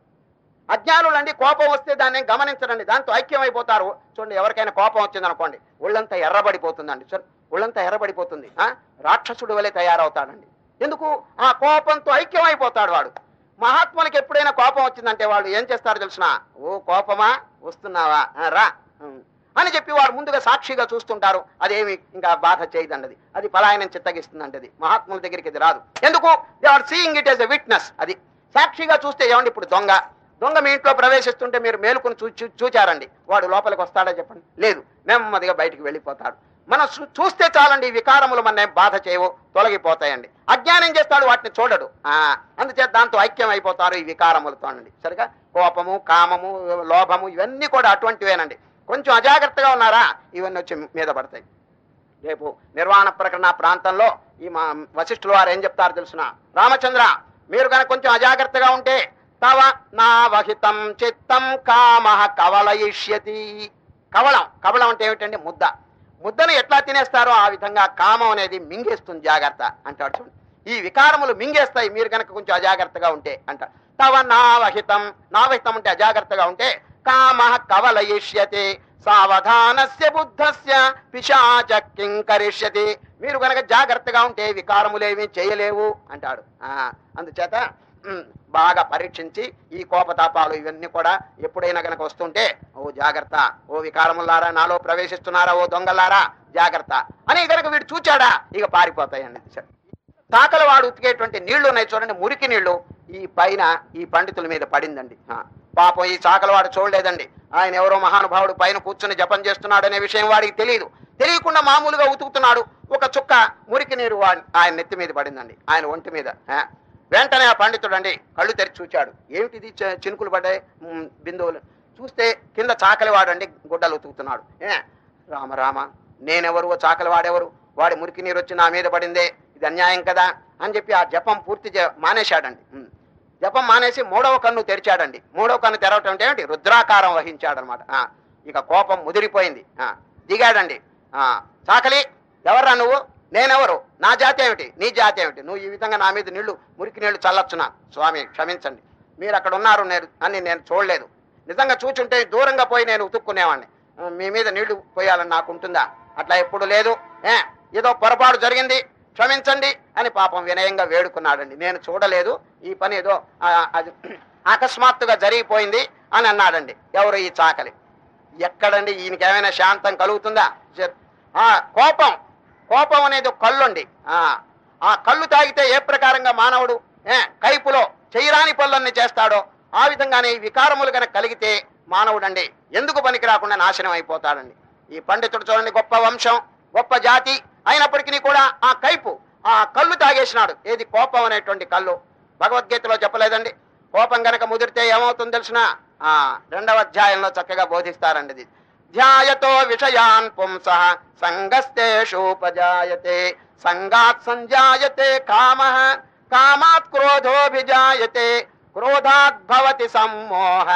S1: అజ్ఞానులు అండి కోపం వస్తే దాన్ని గమనించరండి. దాంతో ఐక్యమైపోతారు. చూడండి ఎవరికైనా కోపం వచ్చిందనుకోండి ఒళ్ళంతా ఎర్రబడిపోతుందండి. చూడండి ఒళ్ళంతా ఎర్రబడిపోతుంది. ఆ? రాక్షసుడు వలె తయారవుతాడండి. ఎందుకు? ఆ కోపంతో ఐక్యమైపోతాడు వాడు. మహాత్ములకి ఎప్పుడైనా కోపం వచ్చిందంటే వాళ్ళు ఏం చేస్తారు తెలిసిన? ఓ కోపమా? వస్తున్నావా? రా. అని చెప్పి వారు ముందుగా సాక్షిగా చూస్తుంటారు. అదేమి ఇంకా బాధ చేయదండది. అది అది పలాయనం చిత్తగిస్తుందండి అది. మహాత్ముల దగ్గరికి ఇది రాదు. ఎందుకు? They are seeing it as a witness అది. సాక్షిగా చూస్తే ఏమండి ఇప్పుడు దొంగ? దొంగ మీ ఇంట్లో ప్రవేశిస్తుంటే మీరు మేలుకుని చూ చూ- చూచారండి. వాడు లోపలికి వస్తాడా చెప్పండి. లేదు నెమ్మదిగా బయటికి వెళ్ళిపోతాడు. మనం చూస్తే చాలండి ఈ వికారములు మన బాధ చేయవు తొలగిపోతాయండి. అజ్ఞానం చేస్తాడు వాటిని చూడడు. ఆ, అందుచేత దాంతో ఐక్యం అయిపోతారు ఈ వికారములతో అండి. సరిగా? కోపము కామము లోభము ఇవన్నీ కూడా అటువంటివేనండి. కొంచెం అజాగ్రత్తగా ఉన్నారా? ఇవన్నీ వచ్చి మీద పడతాయి. రేపు నిర్వాణ ప్రకరణ ప్రాంతంలో ఈ మా వశిష్ఠులు వారు ఏం చెప్తారు తెలుసిన? రామచంద్ర మీరు కనుక కొంచెం అజాగ్రత్తగా ఉంటే తవ నావహితం చిత్తం కామ కవలయిష్యతి. కవళం కవళం అంటే ఏమిటండి? ముద్ద. ముద్దను ఎట్లా తినేస్తారో ఆ విధంగా కామం అనేది మింగేస్తుంది జాగ్రత్త అంటాడు ఈ వికారములు మింగేస్తాయి మీరు కనుక కొంచెం అజాగ్రత్తగా ఉంటే అంటారు తవ నావహితం నావహితం అంటే అజాగ్రత్తగా ఉంటే కామ కవలయిష్యతి. సావధానస్య బుద్ధస్య పిశాచ కింకరిష్యతి మీరు కనుక జాగ్రత్తగా ఉంటే వికారములేమీ చేయలేవు అంటాడు. ఆ, అందుచేత బాగా పరీక్షించి ఈ కోపతాపాలు ఇవన్నీ కూడా ఎప్పుడైనా కనుక వస్తుంటే ఓ జాగ్రత్త ఓ వికారములారా నాలో ప్రవేశిస్తున్నారా ఓ దొంగలారా జాగ్రత్త అని కనుక వీడు చూచాడా ఇక పారిపోతాయండి సరే. తాకల వాడు ఉతికేటువంటి నీళ్ళు ఉన్నాయి చూడండి మురికి నీళ్ళు ఈ పైన ఈ పండితుల మీద పడిందండి. పాపం ఈ చాకలవాడు చూడలేదండి. ఆయన ఎవరో మహానుభావుడు పైన కూర్చుని జపం చేస్తున్నాడు అనే విషయం వాడికి తెలియదు. తెలియకుండా మామూలుగా ఉతుకుతున్నాడు. ఒక చుక్క మురికి నీరు వాడి- ఆయన నెత్తి మీద పడిందండి. ఆయన ఒంటి మీద. వెంటనే ఆ పండితుడు అండి కళ్ళు తెరిచి చూచాడు. ఏమిటిది చినుకులు పడ్డాయి? బిందువులు. చూస్తే కింద చాకలి వాడండి గుడ్డలు ఉతుకుతున్నాడు. ఏ? రామ రామ నేనెవరు? చాకలివాడెవరు? చాకలి వాడెవరు వాడి మురికి నీరు వచ్చి నా మీద పడిందే. ఇది అన్యాయం కదా? అని చెప్పి ఆ జపం పూర్తి చే- మానేశాడండి. జపం మానేసి మూడవ కన్ను తెరిచాడండి. మూడవ కన్ను తెరవటం అంటే ఏమిటి? రుద్రాకారం వహించాడనమాట. ఆ, ఇక కోపం ముదిరిపోయింది. ఆ, దిగాడండి. ఆ, చాకలి ఎవర్రా నువ్వు? నేనెవరు? నా జాతి ఏమిటి? నీ జాతి ఏమిటి? నువ్వు ఈ విధంగా నా మీద నీళ్ళు మురికి నీళ్ళు చల్లొచ్చునా? స్వామి క్షమించండి. మీరు అక్కడ ఉన్నారు నేను అని నేను చూడలేదు. నిజంగా చూచుంటే దూరంగా పోయి నేను ఉతుక్కునేవాడిని మీ మీద నీళ్ళు పోయాలని నాకు ఉంటుందా? అట్లా ఎప్పుడు లేదు. ఏ ఏదో పొరపాటు జరిగింది. క్షమించండి అని పాపం వినయంగా వేడుకున్నాడండి. నేను చూడలేదు. ఈ పని ఏదో అది అకస్మాత్తుగా జరిగిపోయింది అని అన్నాడండి. ఎవరు ఈ చాకలి? ఎక్కడండి? ఈయనకి ఏమైనా శాంతం కలుగుతుందా? కోపం. కోపం అనేది ఒక కళ్ళుండి. ఆ ఆ కళ్ళు తాగితే ఏ ప్రకారంగా మానవుడు కైపులో చేయరాని పనులన్నీ చేస్తాడో ఆ విధంగానే వికారములు కనుక కలిగితే మానవుడండి ఎందుకు పనికి రాకుండా నాశనం అయిపోతాడండి. ఈ పండితుడు చూడండి గొప్ప వంశం గొప్ప జాతి అయినప్పటికీ కూడా ఆ కైపు ఆ కళ్ళు తాగేసినాడు. ఏది కోపం అనేటువంటి కళ్ళు? భగవద్గీతలో చెప్పలేదండి. కోపం గనక ముదిరితే ఏమవుతుందో తెలిసిన? ఆ రెండవ అధ్యాయంలో చక్కగా బోధిస్తారండి ఇది. ధ్యాయతో విషయాన్ పుంస సంగస్తేషూపజాయతే సంగాత్ సంజాయతే కామ కామాత్ క్రోధోభిజాయతే క్రోధాత్ భవతి సమ్మోహ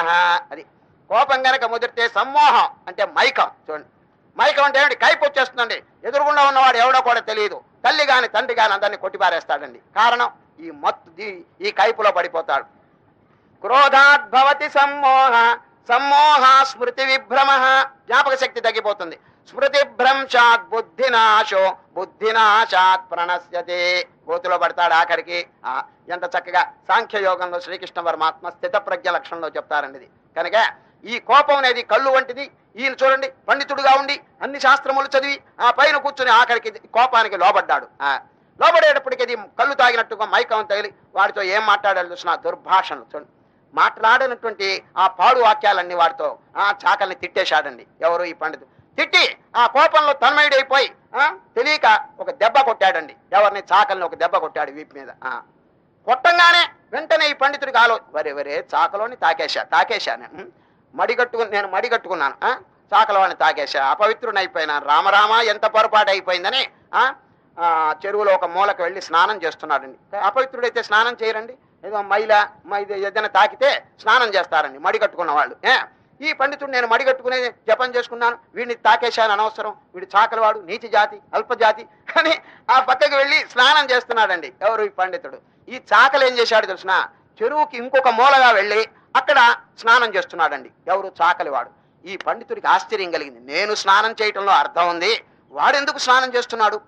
S1: అది కోపం గనక ముదిరితే సమ్మోహం అంటే మైకం చూడండి. మైకం అంటే ఏమిటి? కైపు వచ్చేస్తుందండి ఎదురుగుండా ఉన్నవాడు ఎవడో కూడా తెలియదు. తల్లి గాని తండ్రి గాని అందరినీ కొట్టిపారేస్తాడండి. కారణం ఈ మత్తు ఈ కైపులో పడిపోతాడు. క్రోధాద్భవతి సమ్మోహ సమ్మోహ స్మృతి విభ్రమ. జ్ఞాపక శక్తి తగ్గిపోతుంది. స్మృతి భ్రంశాత్ బుద్ధినాశో బుద్ధినాశాత్ ప్రణశ్యతే. గోతులో పడతాడు ఆఖరికి. ఎంత చక్కగా సాంఖ్య యోగంలో శ్రీకృష్ణ పరమాత్మ స్థిత ప్రజ్ఞ లక్షణంలో చెప్తారండి కనుక ఈ కోపం అనేది కళ్ళు వంటిది. ఈయన చూడండి పండితుడుగా ఉండి అన్ని శాస్త్రములు చదివి ఆ పైన కూర్చుని ఆఖరికి కోపానికి లోబడ్డాడు. ఆ, లోబడేటప్పటికి ఇది కళ్ళు తాగినట్టుగా మైకం తగిలి వాడితో ఏం మాట్లాడాలి చూసిన దుర్భాషణలు చూడండి. మాట్లాడినటువంటి ఆ పాడు వాక్యాలన్నీ వాడితో ఆ చాకల్ని తిట్టేశాడండి. ఎవరు ఈ పండితుడు? తిట్టి ఆ కోపంలో తన్మయుడైపోయి తెలియక ఒక దెబ్బ కొట్టాడండి. ఎవరిని? చాకల్ని ఒక దెబ్బ కొట్టాడు వీపు మీద. కొట్టంగానే వెంటనే ఈ పండితుడికి ఆలో వరే వరే చాకలోని తాకేశా తాకేశా నేను మడిగట్టుకుని నేను మడిగట్టుకున్నాను ఆ? తాకేశా అపవిత్రుని అయిపోయినాను రామరామ ఎంత పొరపాటు అయిపోయిందని చెరువులో ఒక మూలకు వెళ్ళి స్నానం చేస్తున్నాడండి. అపవిత్రుడైతే స్నానం చేయరండి? ఏదో మైల ఏదైనా తాకితే స్నానం చేస్తారండి మడి కట్టుకున్న వాళ్ళు. ఏ? ఈ పండితుడు నేను మడి కట్టుకునే జపం చేసుకున్నాను. వీడిని తాకేశాను అనవసరం. వీడు చాకలవాడు నీచి జాతి అల్పజాతి అని ఆ పక్కకి వెళ్ళి స్నానం చేస్తున్నాడండి. ఎవరు ఈ పండితుడు? ఈ చాకలు ఏం చేశాడు తెలిసిన? చెరువుకి ఇంకొక మూలగా వెళ్ళి అక్కడ స్నానం చేస్తున్నాడండి. ఎవరు? చాకలివాడు. ఈ పండితుడికి ఆశ్చర్యం కలిగింది. నేను స్నానం చేయటంలో అర్థం ఉంది. వాడెందుకు స్నానం చేస్తున్నాడు?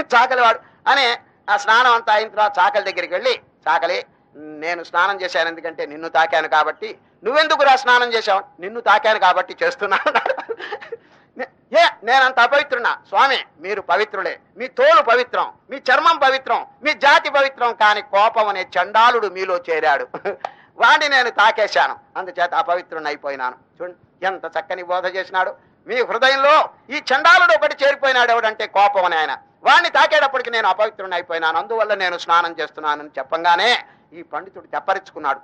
S1: చాకలివాడు. అనే ఆ స్నానం అంతా అయిన తర్వాత చాకలి దగ్గరికి వెళ్ళి తాకలే. నేను స్నానం చేశాను ఎందుకంటే నిన్ను తాకాను కాబట్టి. నువ్వెందుకురా స్నానం చేశావు? నిన్ను తాకాను కాబట్టి చేస్తున్నాను ఏ నేనంత అపవిత్రునా స్వామి మీరు పవిత్రులే. మీ తోలు పవిత్రం మీ చర్మం పవిత్రం మీ జాతి పవిత్రం కానీ కోపం అనే చండాలుడు మీలో చేరాడు. వాడిని నేను తాకేశాను. అందుచేత అపవిత్రుని అయిపోయినాను. చూడండి ఎంత చక్కని బోధ చేసినాడు. మీ హృదయంలో ఈ చండాలుడు ఒకటి చేరిపోయినాడు ఎవడంటే కోపం అని ఆయన. వాడిని తాకేటప్పటికి నేను అపవిత్రుని అయిపోయినాను. అందువల్ల నేను స్నానం చేస్తున్నానని చెప్పంగానే ఈ పండితుడు తెప్పరించుకున్నాడు.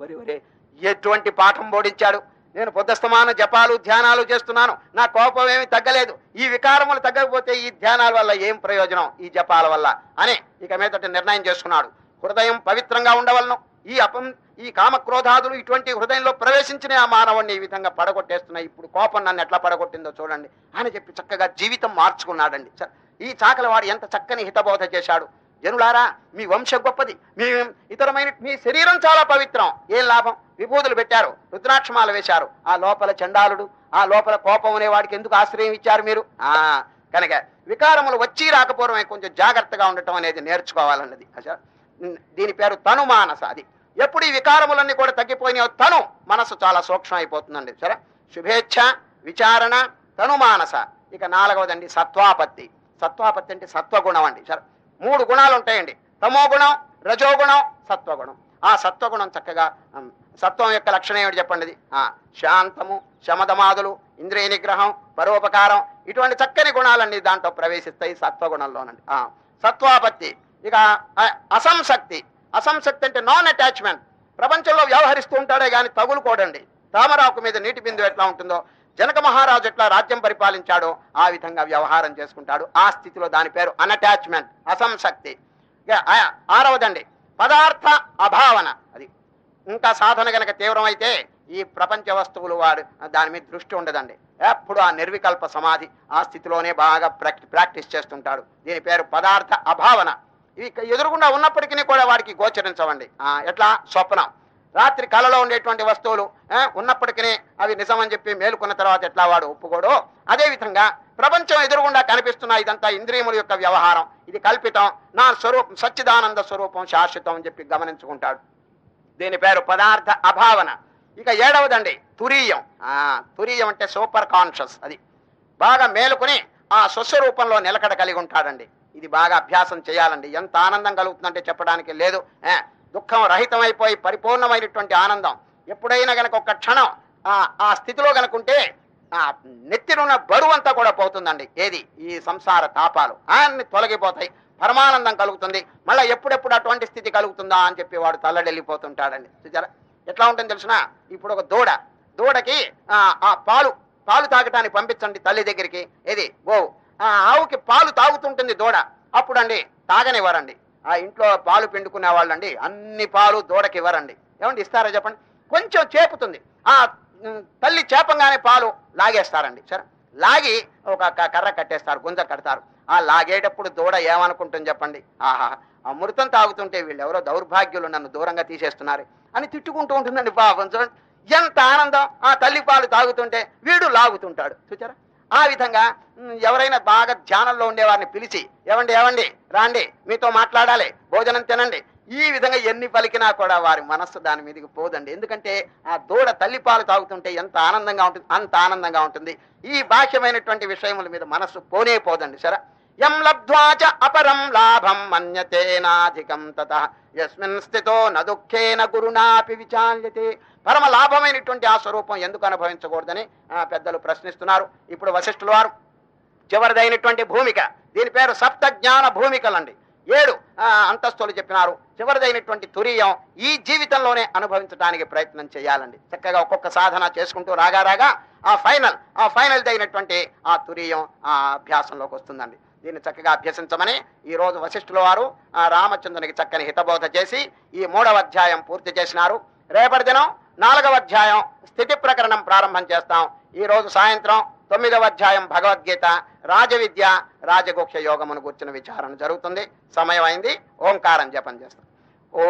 S1: వరి వరే ఎటువంటి పాఠం బోధించాడు? నేను బుద్ధస్తమాన జపాలు ధ్యానాలు చేస్తున్నాను. నా కోపం ఏమి తగ్గలేదు. ఈ వికారములు తగ్గకపోతే ఈ ధ్యానాల వల్ల ఏం ప్రయోజనం? ఈ జపాల వల్ల అని ఇక మీదట నిర్ణయం చేసుకున్నాడు. హృదయం పవిత్రంగా ఉండవలను. ఈ అపం ఈ కామక్రోధాదులు ఇటువంటి హృదయంలో ప్రవేశించిన ఆ మానవుణ్ణి ఈ విధంగా పడగొట్టేస్తున్నాయి. ఇప్పుడు కోపం నన్ను ఎట్లా పడగొట్టిందో చూడండి. అని చెప్పి చక్కగా జీవితం మార్చుకున్నాడండి. చ- ఈ చాకలవాడు ఎంత చక్కని హితబోధ చేశాడు. జనులారా మీ వంశం గొప్పది. మీ ఇతరమైన మీ శరీరం చాలా పవిత్రం. ఏం లాభం? విభూతులు పెట్టారు. రుద్రాక్షమాలు వేశారు. ఆ లోపల చండాలుడు ఆ లోపల కోపం అనే వాడికి ఎందుకు ఆశ్రయం ఇచ్చారు మీరు? ఆ కనుక వికారములు వచ్చి రాకపోవడమే కొంచెం జాగ్రత్తగా ఉండటం అనేది నేర్చుకోవాలన్నది. దీని పేరు తను మానస అది. ఎప్పుడు ఈ వికారములన్నీ కూడా తగ్గిపోయినాయో తను మనసు చాలా సూక్ష్మం అయిపోతుందండి. సరే? శుభేచ్ఛ విచారణ తను మానస. ఇక నాలుగవదండి సత్వాపత్తి. సత్వాపత్తి అంటే సత్వగుణం అండి. సరే మూడు గుణాలు ఉంటాయండి. తమో గుణం రజోగుణం సత్వగుణం. ఆ సత్వగుణం చక్కగా సత్వం యొక్క లక్షణం ఏమిటి చెప్పండి ఆ శాంతము శమదమాదులు ఇంద్రియ నిగ్రహం పరోపకారం ఇటువంటి చక్కని గుణాలన్నీ దాంట్లో ప్రవేశిస్తాయి సత్వగుణంలోనండి. ఆ సత్వాపత్తి. ఇక అసంశక్తి. అసంశక్తి అంటే నాన్ అటాచ్మెంట్. ప్రపంచంలో వ్యవహరిస్తూ ఉంటాడే కానీ తగులుకోడండి. తామరాకు మీద నీటి బిందు ఎట్లా ఉంటుందో జనక మహారాజు ఎట్లా రాజ్యం పరిపాలించాడో ఆ విధంగా వ్యవహారం చేసుకుంటాడు. ఆ స్థితిలో దాని పేరు అనటాచ్మెంట్ అసంశక్తి ఆరవదండి. పదార్థ అభావన. అది ఇంకా సాధన గనక తీవ్రమైతే ఈ ప్రపంచ వస్తువులు వాడు దాని మీద దృష్టి ఉండదండి. ఎప్పుడు ఆ నిర్వికల్ప సమాధి ఆ స్థితిలోనే బాగా ప్రాక్టీస్ చేస్తుంటాడు. దీని పేరు పదార్థ అభావన. ఇవి ఎదురుగుండా ఉన్నప్పటికీ కూడా వాడికి గోచరించవండి. ఎట్లా? స్వప్నం. రాత్రి కలలో ఉండేటువంటి వస్తువులు ఉన్నప్పటికీ అవి నిజమని చెప్పి మేలుకున్న తర్వాత ఎట్లా వాడు ఒప్పుకోడు అదే విధంగా ప్రపంచం ఎదురుగుండా కనిపిస్తున్న ఇదంతా ఇంద్రియముల యొక్క వ్యవహారం. ఇది కల్పితం నా స్వరూపం సచ్చిదానంద స్వరూపం శాశ్వతం అని చెప్పి గమనించుకుంటాడు. దీని పేరు పదార్థ అభావన. ఇక ఏడవదండి తురీయం. ఆ తురీయం అంటే సూపర్ కాన్షియస్ అది. బాగా మేలుకొని ఆ స్వస్వరూపంలో నిలకడ కలిగి ఉంటాడండి. ఇది బాగా అభ్యాసం చేయాలండి. ఎంత ఆనందం కలుగుతుందంటే చెప్పడానికి లేదు. దుఃఖం రహితమైపోయి పరిపూర్ణమైనటువంటి ఆనందం. ఎప్పుడైనా గనక ఒక క్షణం ఆ ఆ స్థితిలో గనుకుంటే ఆ నెత్తినున్న బరువు అంతా కూడా పోతుందండి. ఏది? ఈ సంసార తాపాలు. అన్ని తొలగిపోతాయి. పరమానందం కలుగుతుంది. మళ్ళీ ఎప్పుడెప్పుడు అటువంటి స్థితి కలుగుతుందా అని చెప్పి వాడు తల్లడెళ్ళిపోతుంటాడండి చూసారా? ఎట్లా ఉంటుంది తెలిసిన? ఇప్పుడు ఒక దూడ. దూడకి ఆ, ఆ పాలు పాలు తాగటానికి పంపించండి తల్లి దగ్గరికి. ఏది? గోవు. ఆ ఆవుకి పాలు తాగుతుంటుంది దూడ. అప్పుడండి తాగనివ్వరండి. ఆ ఇంట్లో పాలు పిండుకునే వాళ్ళండి అన్ని పాలు దూడకి ఇవ్వరండి. ఏమండి ఇస్తారా చెప్పండి? కొంచెం చేపుతుంది. ఆ తల్లి చేపంగానే పాలు లాగేస్తారండి సరే? లాగి ఒక కర్ర కట్టేస్తారు గుంజ కడతారు. ఆ లాగేటప్పుడు దూడ ఏమనుకుంటుంది చెప్పండి? ఆహా అమృతం తాగుతుంటే వీళ్ళు ఎవరో దౌర్భాగ్యులు నన్ను దూరంగా తీసేస్తున్నారు అని తిట్టుకుంటూ ఉంటుందండి బాబు చూడండి. ఎంత ఆనందం ఆ తల్లి పాలు తాగుతుంటే వీడు లాగుతుంటాడు. చూచారా? ఆ విధంగా ఎవరైనా బాగా ధ్యానంలో ఉండే వారిని పిలిచి ఏవండి ఏవండి రాండి మీతో మాట్లాడాలి భోజనం తినండి. ఈ విధంగా ఎన్ని పలికినా కూడా వారి మనస్సు దాని మీదకి పోదండి. ఎందుకంటే ఆ దూడ తల్లిపాలు తాగుతుంటే ఎంత ఆనందంగా ఉంటుంది అంత ఆనందంగా ఉంటుంది. ఈ బాహ్యమైనటువంటి విషయముల మీద మనస్సు పోనే పోదండి సరే? యం లబ్ధ్వాచ అపరం లాభం మన్యతేనాధికం తత. యస్మిన్ స్థితో న దుఃఖేన గురునాపి విచాల్యతే. పరమ లాభమైనటువంటి ఆ స్వరూపం ఎందుకు అనుభవించకూడదని పెద్దలు ప్రశ్నిస్తున్నారు. ఇప్పుడు వశిష్ఠుల వారు చివరిదైనటువంటి భూమిక దీని పేరు సప్త జ్ఞాన భూమికలండి. ఏడు అంతస్తులు చెప్పినారు. చివరిదైనటువంటి తురియం ఈ జీవితంలోనే అనుభవించడానికి ప్రయత్నం చేయాలండి. చక్కగా ఒక్కొక్క సాధన చేసుకుంటూ రాగా రాగా ఆ ఫైనల్ ఆ ఫైనల్ అయినటువంటి ఆ తురియం ఆ అభ్యాసంలోకి వస్తుందండి. దీన్ని చక్కగా అభ్యసించమని ఈ రోజు వశిష్ఠుల వారు రామచంద్రునికి చక్కని హితబోధ చేసి ఈ మూడవ అధ్యాయం పూర్తి చేసినారు. రేపటి దినం నాలుగవ అధ్యాయం స్థితి ప్రకరణం ప్రారంభం చేస్తాం. ఈరోజు సాయంత్రం తొమ్మిదవ అధ్యాయం భగవద్గీత రాజవిద్య రాజగోక్ష యోగమును కూర్చున్న విచారణ జరుగుతుంది. సమయం అయింది. ఓంకారం జపం చేస్తాం. ఓ